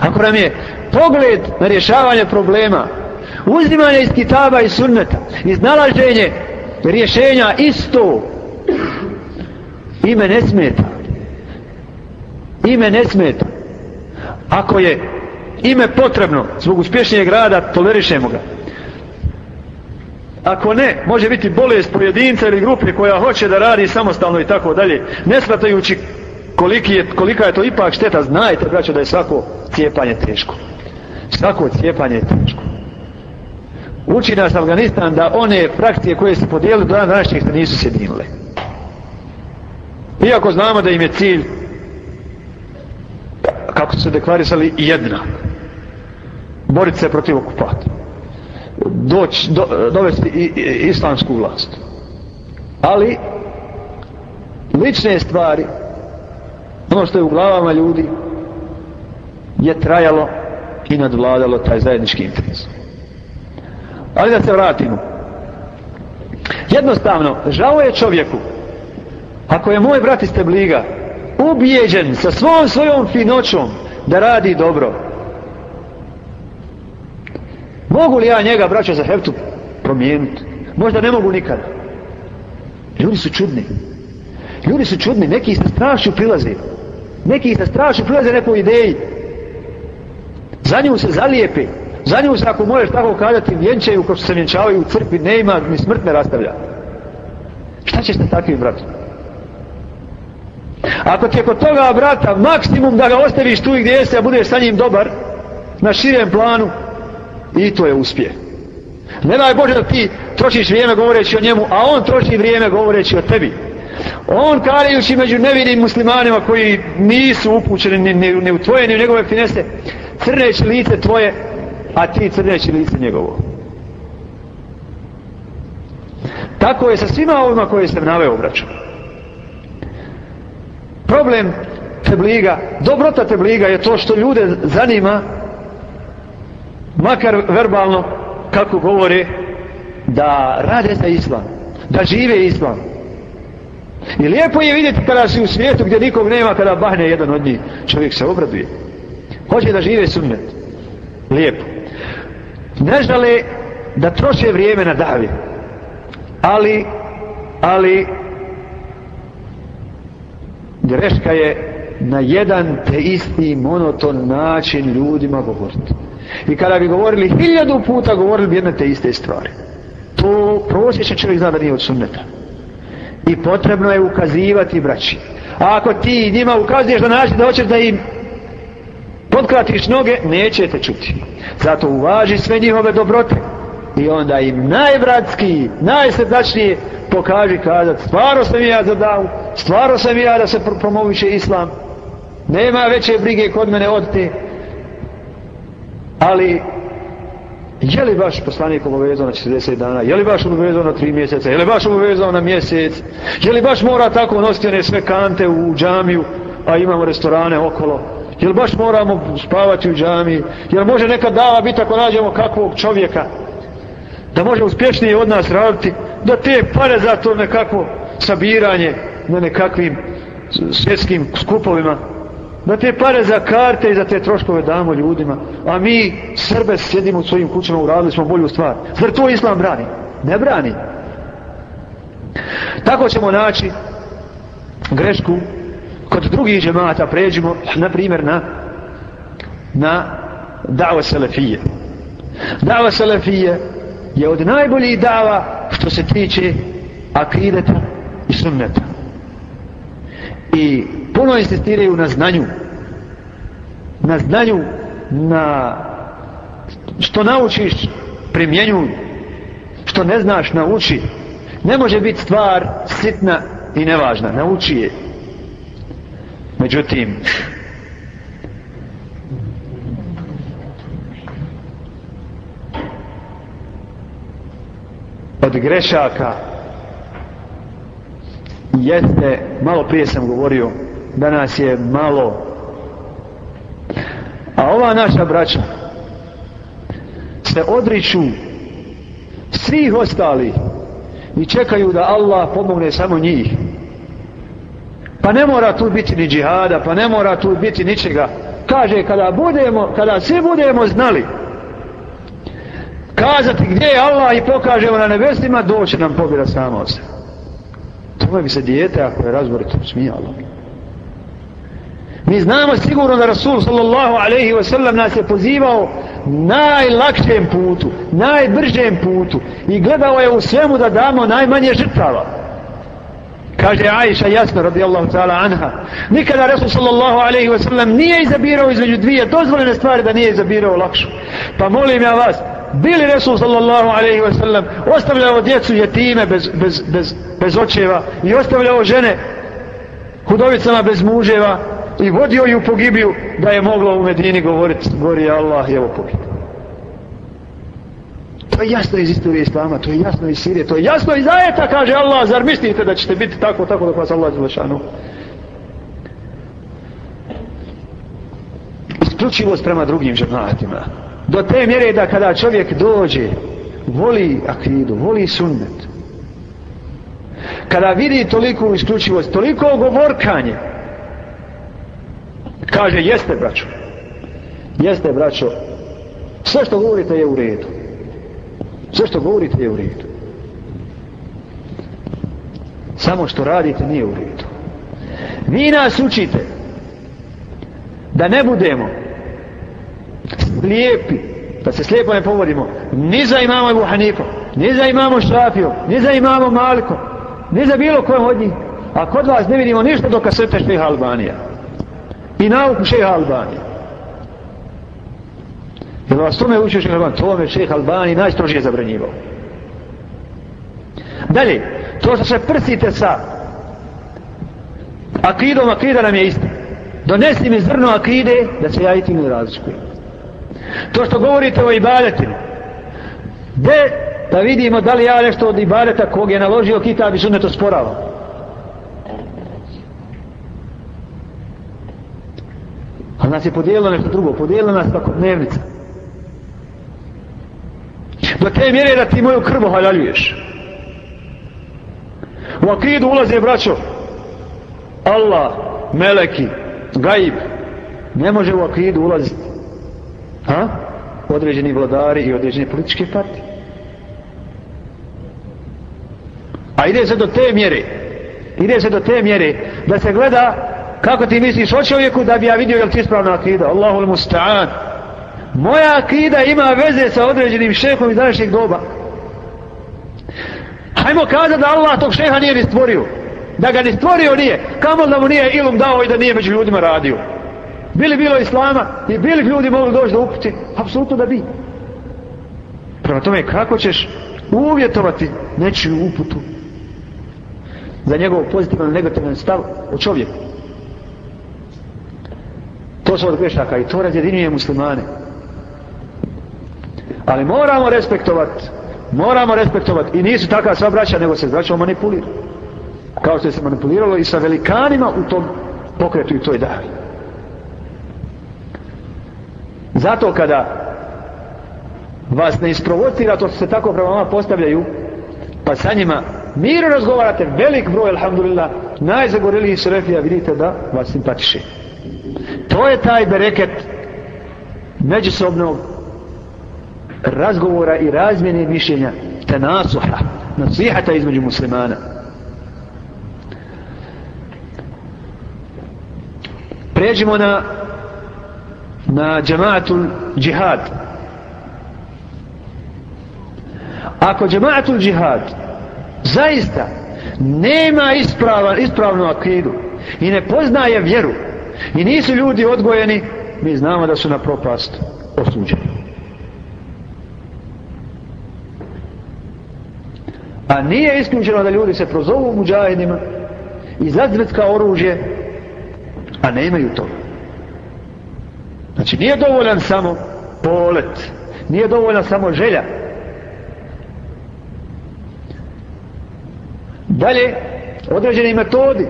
ako nam je pogled na rješavanje problema, uzimanje iz kitaba i sunneta, iznalaženje rješenja isto, ime ne smeta. Ime ne smeta. Ako je ime potrebno zbog uspješnijeg rada, tolerišemo ga. Ako ne, može biti bolest pojedinca ili grupe koja hoće da radi samostalno i tako dalje, ne shvatajući koliki je, kolika je to ipak šteta, znajte, braćo, da je svako cijepanje teško. Svako cijepanje je teško. Uči nas Afganistan da one frakcije koje se podijeli do dana današnjih se nisu sjedinile. Iako znamo da im je cilj kako su se deklarisali jedna boriti se protiv okupatora doći, do, dovesti i, i, islamsku vlast ali lične stvari ono što je u glavama ljudi je trajalo i nadvladalo taj zajednički interes. Ali da se vratimo. Jednostavno žao je čovjeku ako je moj brat iz Tebliga ubijeđen sa svom svojom finoćom da radi dobro mogu li ja njega braća za heftu promijeniti možda ne mogu nikada. Ljudi su čudni. Ljudi su čudni. Neki se strašno prilaze. Neki se strašno prilaze nekoj ideji za nju se zalijepe za nju se ako možeš tako kazati vjenčaju ko što se vjenčavaju u crkvi ne ima ni smrt ne rastavlja šta ćeš na takvim bratom Ako ti je kod toga brata maksimum da ga ostaviš tu gdje jeste, a budeš sa njim dobar, na širem planu, i to je uspje. Ne daj Bože da ti trošiš vrijeme govoreći o njemu, a on troši vrijeme govoreći o tebi. On karajući među nevinim muslimanima koji nisu upućeni ni, ni, ni u tvoje, ni u njegove finese, crneći lice tvoje, a ti crneći lice njegovo. Tako je sa svima ovima koje sam naveo obraćao problem tebliga, dobrota tebliga je to što ljude zanima, makar verbalno, kako govore, da rade za islam, da žive islam. I lijepo je vidjeti kada si u svijetu gdje nikog nema, kada bahne jedan od njih, čovjek se obraduje. Hoće da žive sunnet. Lijepo. Ne žale da troše vrijeme na davi. Ali, ali, greška je na jedan te isti monoton način ljudima govoriti. I kada bi govorili hiljadu puta, govorili bi jedne te iste stvari. To prosječan čovjek zna da nije od sunneta. I potrebno je ukazivati braći. A ako ti njima ukazuješ na način da hoćeš da im podkratiš noge, nećete čuti. Zato uvaži sve njihove dobrote. I onda im najbratski, najsrdačnije pokaži kazat, stvarno sam ja za davu, stvarno sam ja da se promoviše islam, nema veće brige kod mene od te, ali je li baš poslanik obavezao na 40 dana, je li baš obavezao na 3 mjeseca, je li baš obavezao na mjesec, je li baš mora tako nositi one sve kante u džamiju, a imamo restorane okolo, je li baš moramo spavati u džamiji, je li može nekad dava biti ako nađemo kakvog čovjeka, da može uspješnije od nas raditi, da te pare za to nekakvo sabiranje na nekakvim svjetskim skupovima, da te pare za karte i za te troškove damo ljudima, a mi Srbe sjedimo u svojim kućama, uradili smo bolju stvar. Zar to Islam brani? Ne brani. Tako ćemo naći grešku kod drugih džemata, pređimo, na primjer, na na da'va selefije. Da'va selefije je od najboljih dava što se tiče akideta i sunneta. I puno insistiraju na znanju. Na znanju na što naučiš primjenjuj. Što ne znaš nauči. Ne može biti stvar sitna i nevažna. Nauči je međutim od grešaka jeste, malo prije sam govorio, da nas je malo. A ova naša braća se odriču svih ostalih i čekaju da Allah pomogne samo njih. Pa ne mora tu biti ni džihada, pa ne mora tu biti ničega. Kaže, kada budemo, kada svi budemo znali kazati gdje je Allah i pokažemo na nebesima, doće nam pobjeda sama od sebe. Tome bi se dijete, ako je razborito, smijalo. Mi znamo sigurno da Rasul sallallahu alaihi wa sallam nas je pozivao najlakšem putu, najbržem putu i gledao je u svemu da damo najmanje žrtava. Kaže Aisha jasno radijallahu ta'ala anha. Nikada Rasul sallallahu alaihi wa sallam nije izabirao između dvije dozvoljene stvari da nije izabirao lakšu. Pa molim ja vas, bili Resul sallallahu alaihi wa sallam ostavljao djecu jetime bez, bez, bez, bez očeva i ostavljao žene hudovicama bez muževa i vodio ju pogibiju da je moglo u Medini govoriti gori je Allah i evo pogib to je jasno iz istorije Islama to je jasno iz Sirije to je jasno iz ajeta kaže Allah zar mislite da ćete biti tako tako dok vas Allah zlašanu isključivost prema drugim žematima do te mjere da kada čovjek dođe voli akidu, voli sunnet. Kada vidi toliko isključivost toliko govorkanje kaže jeste braćo jeste braćo sve što govorite je u redu sve što govorite je u redu. Samo što radite nije u redu. Vi nas učite da ne budemo slijepi da se slijepo ne povodimo. Ni za imamo Ebu Hanifa ni za imamo Šafijom ni za imamo Malikom ni za bilo kojem od njih. A kod vas ne vidimo ništa do kasete šeha Albanija. I nauku šeha Albanija jer vas tome učio šeha Albanija to me šeha Albanija najstrožije zabranjivao. Dalje to što se prsite sa akidom akida nam je isto donesi mi zrno akide da se ja i ti ne razlikujem. To što govorite o ibadetima gdje da vidimo da li ja nešto od ibadeta kog je naložio kitab i sunnet osporava a nas je podijelilo nešto drugo podijelilo nas tako dnevnica do te mjere da ti moju krvu halaljuješ u akidu ulaze braćo Allah, meleki, gaib ne može u akidu ulaziti a? određeni vladari i određene političke partije. A ide se do te mjere ide se do te mjere da se gleda kako ti misliš o čovjeku da bi ja vidio jel ti ispravna akida. Allahul musta'an moja akida ima veze sa određenim šehom iz današnjeg doba. Hajmo kazati da Allah tog šeha nije ni stvorio. Da ga ni stvorio nije. Kamo da mu nije ilum dao i da nije među ljudima radio? Bili bilo islama i bili ljudi mogli doći do uputi? Apsolutno da bi. Prema tome kako ćeš uvjetovati nečiju uputu? Za njegov pozitivan negativan stav o čovjeku. To su od grešaka i to razjedinjuje muslimane ali moramo respektovati moramo respektovati i nisu takva sva braća nego se braćom manipulira. Kao što se manipuliralo i sa velikanima u tom pokretu i toj davi. Zato kada vas ne isprovocira to se tako prema vama postavljaju pa sa njima miru razgovarate velik broj alhamdulillah najzagoreliji srefija vidite da vas simpatiše. To je taj bereket međusobnog razgovora i razmjene mišljenja te nasuha nasihata između muslimana pređimo na na džemaatul džihad ako džemaatul džihad zaista nema ispravan, ispravnu akidu i ne poznaje vjeru i nisu ljudi odgojeni, mi znamo da su na propast osuđeni. A nije isključeno da ljudi se prozovu muđahidima i zadzvetka oružje, a ne imaju to. Znači nije dovoljan samo polet, nije dovoljna samo želja. Dalje, određeni metodi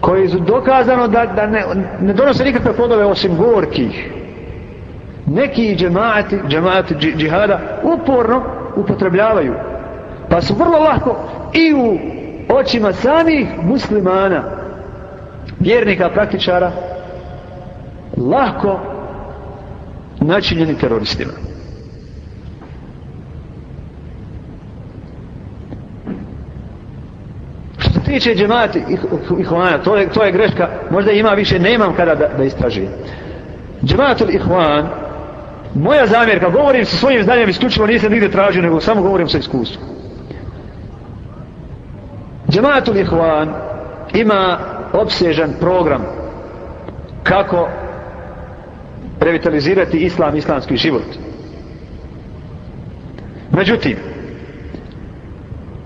koji su dokazano da, da ne, ne donose nikakve plodove osim gorkih. Neki džemati, džemati džihada uporno upotrebljavaju. Pa su vrlo lako i u očima samih muslimana, vjernika, praktičara, lako načinjeni teroristima. Što tiče džemati ihvana, to je, to je greška, možda ima više, nemam kada da, da istražujem. Džematul ihvan, moja zamjerka, govorim sa svojim znanjem, isključivo nisam nigde tražio, nego samo govorim sa iskustvom. Džematul ihvan ima obsežan program kako revitalizirati islam, islamski život. Međutim,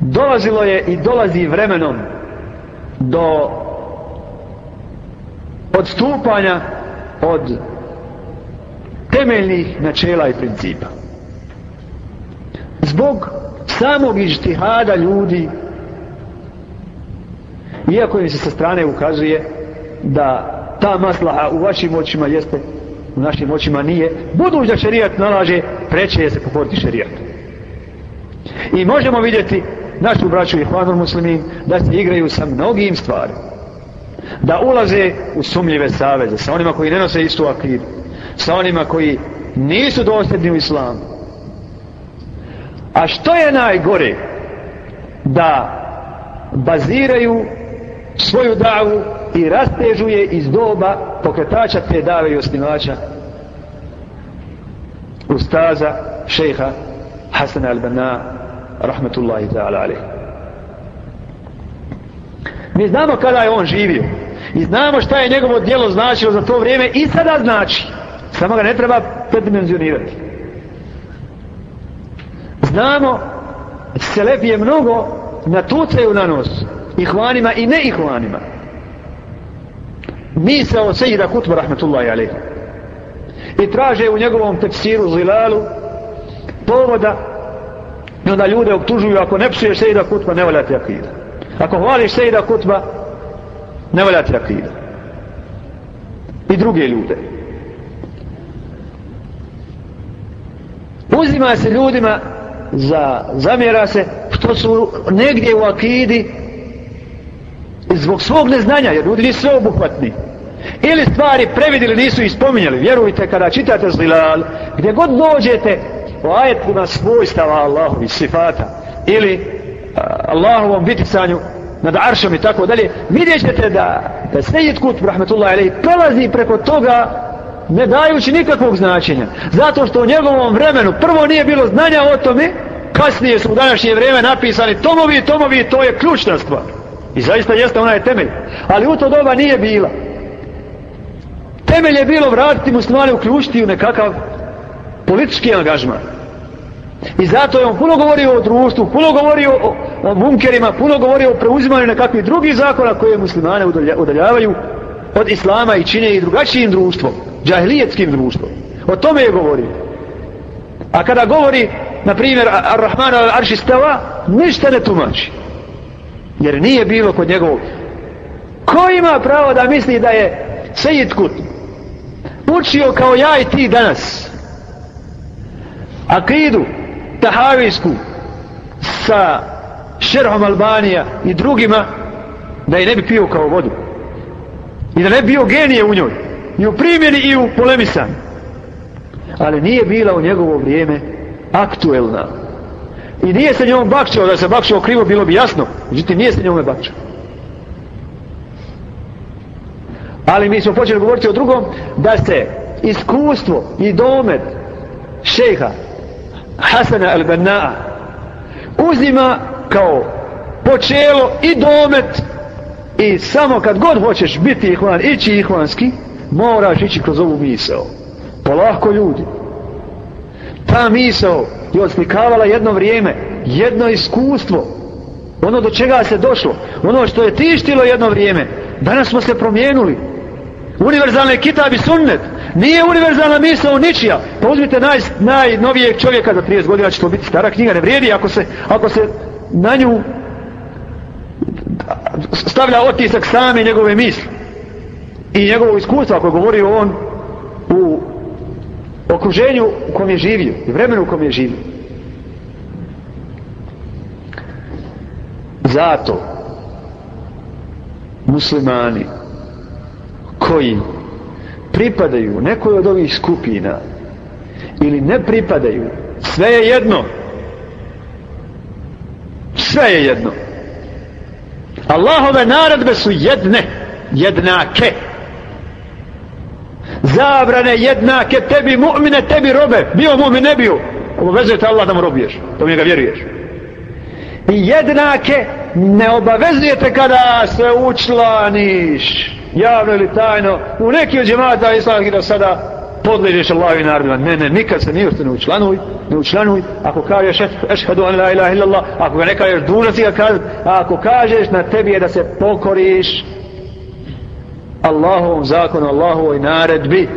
dolazilo je i dolazi vremenom do odstupanja od temeljnih načela i principa. Zbog samog ižtihada ljudi, iako im se sa strane ukazuje da ta maslaha u vašim očima jeste u našim očima nije, budući da šerijat nalaže, preće je se pokoriti šerijat. I možemo vidjeti našu braću i hvanul muslimin da se igraju sa mnogim stvarima. Da ulaze u sumljive saveze sa onima koji ne nose istu akidu, sa onima koji nisu dosljedni u islamu. A što je najgore? Da baziraju svoju davu i rastežu je iz doba pokretača te dave i osnivača ustaza šeha Hasan al-Banna rahmetullahi ta'ala alih mi znamo kada je on živio i znamo šta je njegovo djelo značilo za to vrijeme i sada znači samo ga ne treba predimenzionirati. Znamo Selefije mnogo natucaju na nos ihvanima i ne ihvanima. Misao Sejida Kutba rahmetullahi alaih i traže u njegovom tefsiru Zilalu povoda i onda ljude optužuju ako ne psuješ Sejida Kutba ne valja ti akida. Ako hvališ Sejida Kutba ne valja ti akida. I druge ljude. Uzima se ljudima za zamjera se što su negdje u akidi zbog svog neznanja, jer ljudi nisu obuhvatni. Ili stvari previdili, nisu ih spominjali. Vjerujte, kada čitate zlilal, gdje god dođete o ajetima svojstava Allahu i sifata, ili Allahovom vitisanju nad aršom i tako dalje, vidjet ćete da, da Sejid Kut, rahmetullahi alaih, prelazi preko toga ne dajući nikakvog značenja. Zato što u njegovom vremenu prvo nije bilo znanja o tome, kasnije su u današnje vrijeme napisani tomovi i tomovi, to je ključna stvar. I zaista jeste ona je temelj. Ali u to doba nije bila. Temelj je bilo vratiti muslimane uključiti u nekakav politički angažman. I zato je on puno govorio o društvu, puno govorio o, o munkerima, puno govorio o preuzimanju nekakvih drugih zakona koje muslimane udaljavaju od islama i čine i drugačijim društvom, džahlijetskim društvom. O tome je govorio. A kada govori, na primjer, Ar-Rahman al-Aršistava, ništa ne tumači jer nije bilo kod njegovog. Ko ima pravo da misli da je Sejid Kut učio kao ja i ti danas akidu tahavijsku sa šerhom Albanija i drugima da je ne bi pio kao vodu i da ne bi bio genije u njoj i u primjeni i u polemisanju. Ali nije bila u njegovo vrijeme aktuelna I nije se njom bakčao, da se bakčao krivo bilo bi jasno. Međutim, nije se njome bakčao. Ali mi smo počeli govoriti o drugom, da se iskustvo i domet šeha Hasana al-Banna'a uzima kao počelo i domet I samo kad god hoćeš biti ihvan, ići ihvanski, moraš ići kroz ovu misao. Polako ljudi. Ta misao je oslikavala jedno vrijeme, jedno iskustvo, ono do čega se došlo, ono što je tištilo jedno vrijeme. Danas smo se promijenili. Univerzalni kitab sunnet. Nije univerzalna misao ničija. Pa uzmite naj, najnovijeg čovjeka za 30 godina će to biti stara knjiga. Ne vrijedi ako se, ako se na nju stavlja otisak same njegove misli i njegovo iskustvo ako je govorio on okruženju u kom je živio i vremenu u kom je živio. Zato muslimani koji pripadaju nekoj od ovih skupina ili ne pripadaju sve je jedno. Sve je jedno. Allahove naredbe su jedne jednake zabrane jednake tebi mu'mine tebi robe. Bio mu'min ne bio. Obavezuje te Allah da mu robiješ? Da mi ga vjeruješ. I jednake ne obavezujete kada se učlaniš javno ili tajno u neki od džemata islamskih do sada podležeš Allahovi narodima. Ne, ne, nikad se nije ne učlanuj, ne učlanuj. Ako kažeš ešhedu an la ilaha illallah, ako ga ne kažeš si ga kazati, ako kažeš na tebi je da se pokoriš Allahovom zakonu, Allahovoj naredbi,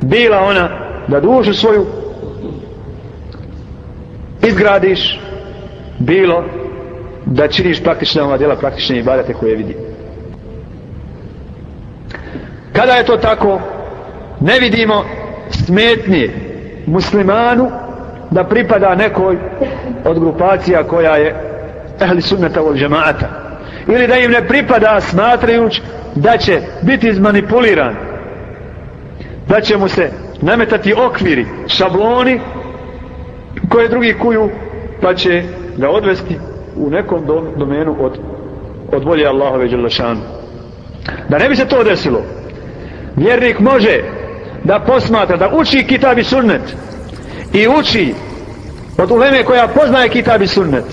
bila ona da dušu svoju izgradiš, bilo da činiš praktične ova djela, praktične ibadete koje vidi. Kada je to tako, ne vidimo smetnje muslimanu da pripada nekoj od grupacija koja je ehli sunnata džemaata ili da im ne pripada smatrajući da će biti izmanipuliran da će mu se nametati okviri, šabloni koje drugi kuju pa će ga odvesti u nekom domenu od, od volje Allahove Đelešanu. Da ne bi se to desilo vjernik može da posmatra, da uči kitab i sunnet i uči od uleme koja poznaje kitab i sunnet.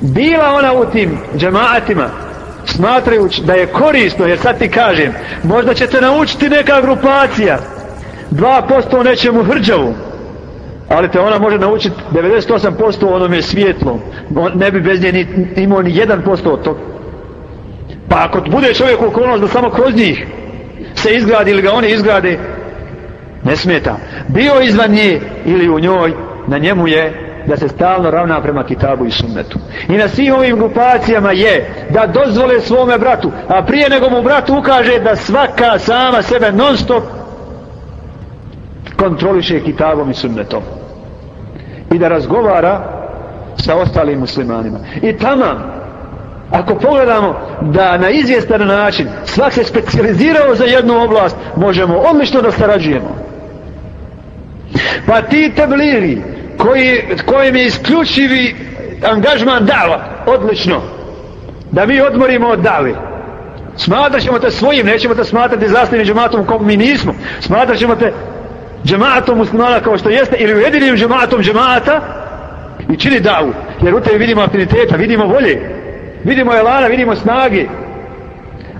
Bila ona u tim džemaatima smatrajući da je korisno jer sad ti kažem možda ćete naučiti neka grupacija. 2% nečemu hrđavu. Ali te ona može naučiti 98% onome svijetlom ne bi bez nje ni, imao ni 1% od toga. Pa ako bude čovjek okolnost da samo kroz njih se izgradi ili ga oni izgrade ne smeta. Bio izvan nje ili u njoj na njemu je da se stalno ravna prema kitabu i sunnetu. I na svim ovim grupacijama je da dozvole svome bratu a prije nego mu brat ukaže da svaka sama sebe non stop kontroliše kitabom i sunnetom. I da razgovara sa ostalim muslimanima. I tamam ako pogledamo da na izvjestan način svak se specializirao za jednu oblast možemo odlično da sarađujemo. Pa ti tabliri koji, kojim je isključivi angažman dava. Odlično. Da mi odmorimo od dave smatrat ćemo te svojim nećemo te smatrati zastavnim džematom kog mi nismo. Smatrat ćemo te džematom muslimana kao što jeste ili ujedinim džematom džemata i čini davu. Jer u tebi vidimo afiniteta vidimo volje vidimo elana vidimo snage.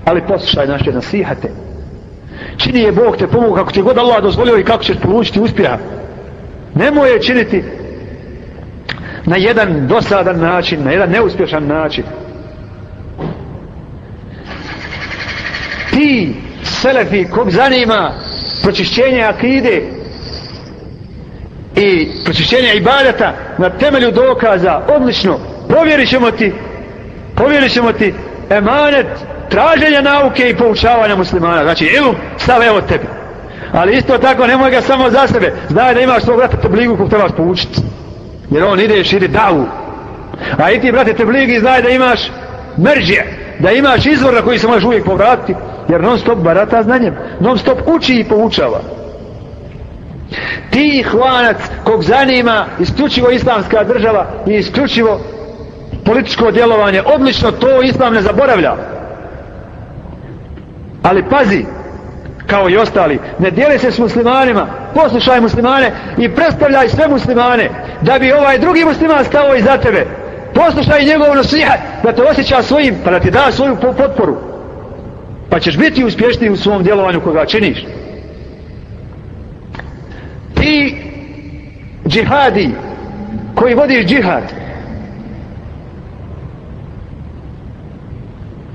Ali poslušaj naše nasihate. Čini je Bog te pomogu kako ti god Allah dozvolio i kako ćeš polučiti uspjeha nemoj je činiti na jedan dosadan način na jedan neuspješan način. Ti selefi kog zanima pročišćenje akide i pročišćenje ibadeta na temelju dokaza odlično povjerit ćemo ti povjerit ćemo ti emanet traženja nauke i poučavanja muslimana. Znači ilum stav evo tebi ali isto tako nemoj ga samo za sebe. Znaj da imaš svog brata tebligu kog trebaš poučiti jer on ide širi davu. A i ti brate tebligi znaj da imaš mržje da imaš izvor na koji se možeš uvijek povratiti. Jer non stop barata znanjem non stop uči i poučava. Ti hvanac kog zanima isključivo islamska država i isključivo političko djelovanje odlično to islam ne zaboravlja. Ali pazi kao i ostali ne dijeli se s muslimanima poslušaj muslimane i predstavljaj sve muslimane da bi ovaj drugi musliman stao iza tebe Poslušaj njegov nasihat da te osjeća svojim, pa da ti da svoju po- potporu. Pa ćeš biti uspješniji u svom djelovanju koga činiš. Ti džihadi koji vodiš džihad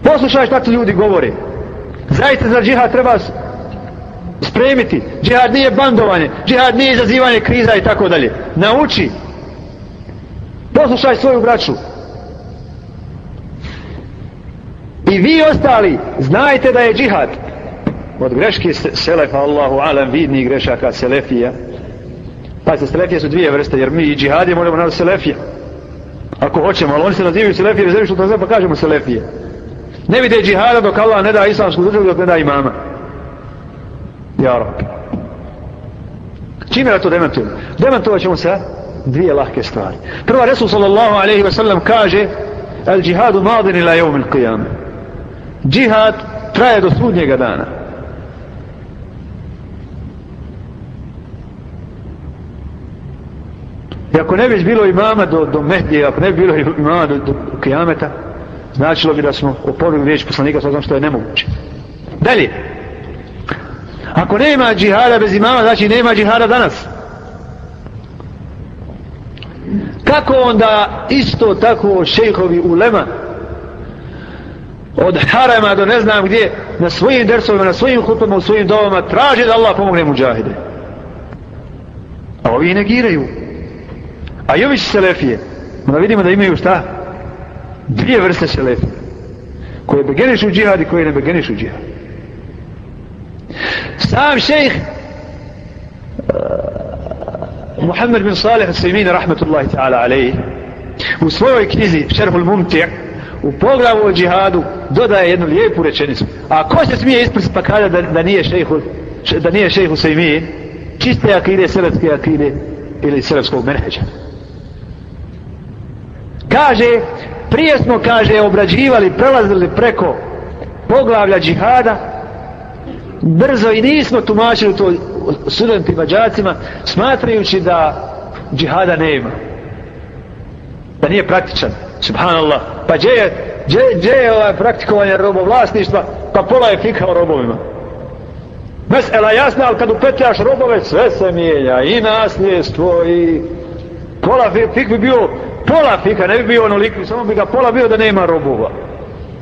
poslušaj šta ti ljudi govore zaista za džihad treba spremiti. Džihad nije bandovanje džihad nije izazivanje kriza i tako dalje. Nauči. Poslušaj svoju braću. I vi ostali znajte da je džihad. Od greške se- selefa Allahu alam vidni grešaka selefija. Pa se selefije su dvije vrste jer mi i džihadije možemo nazvati selefije ako hoćemo ali oni se nazivaju selefije bez što to sve pa kažemo selefije. Ne vide džihada dok Allah ne da islamsku državu dok ne da imama ja rab. Čime da to demantujemo demantovat ćemo sa dvije lahke stvari. Prva Resul sallallahu alaihi wasallam kaže al džihadu madin ila jevm il qiyam. Džihad traje do sudnjega dana. I ako ne bi bilo imama do, do Mehdije, ako ne bi bilo imama do, do Kijameta, značilo bi da smo oporili riječ poslanika sa što je nemoguće. Dalje. Ako nema džihada bez imama, znači nema džihada danas. Kako onda isto tako šejhovi ulema od harama do ne znam gdje na svojim dersovima, na svojim hutbama, u svojim dovama traže da Allah pomogne muđahide. A ovi negiraju. A i ovi selefije. Onda vidimo da imaju šta? Dvije vrste selefije. Koje begenišu džihad i koje ne begenišu džihad. Sam šejh uh, Muhammed bin Salih Sejmin rahmetullahi ta'ala alejhi u svojoj knjizi Šerhul Mumti' u poglavu o džihadu dodaje jednu lijepu rečenicu. A ko se smije isprst pa kada da, da nije šejhu da nije šejhu Sejmin čiste akide, selefske akide ili selefskog menheđa. Kaže, prije smo, kaže, obrađivali, prelazili preko poglavlja džihada, brzo i nismo tumačili to studentima, džacima, smatrajući da džihada nema. Da nije praktičan. Subhanallah. Pa gdje je, gdje, je ovaj praktikovanje robovlasništva? Pa pola je fika o robovima. Mesela jasna, ali kad upetljaš robove, sve se mijenja. I nasljedstvo, i pola fik bi bio pola fika, ne bi bio onoliko, samo bi ga pola bio da nema robova.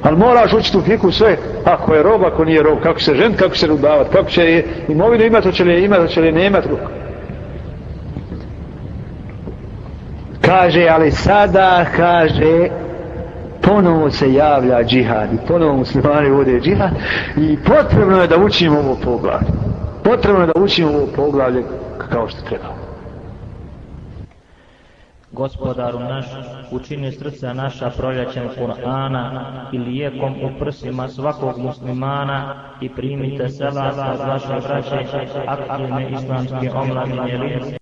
Ali moraš učiti u fiku sve, ako je rob, ako nije rob, kako se žen, kako se rudavat, kako će imovinu imati, hoće li imati, hoće li je nemati. Kaže, ali sada, kaže, ponovo se javlja džihad i ponovo muslimani vode džihad i potrebno je da učimo ovo poglavlje. Potrebno je da učimo ovo poglavlje kao što treba. Gospodaru naš, učini srca naša proljećem Kur'ana i lijekom u prsima svakog muslimana i primite selasa od vaše braće aktivne islamske omladine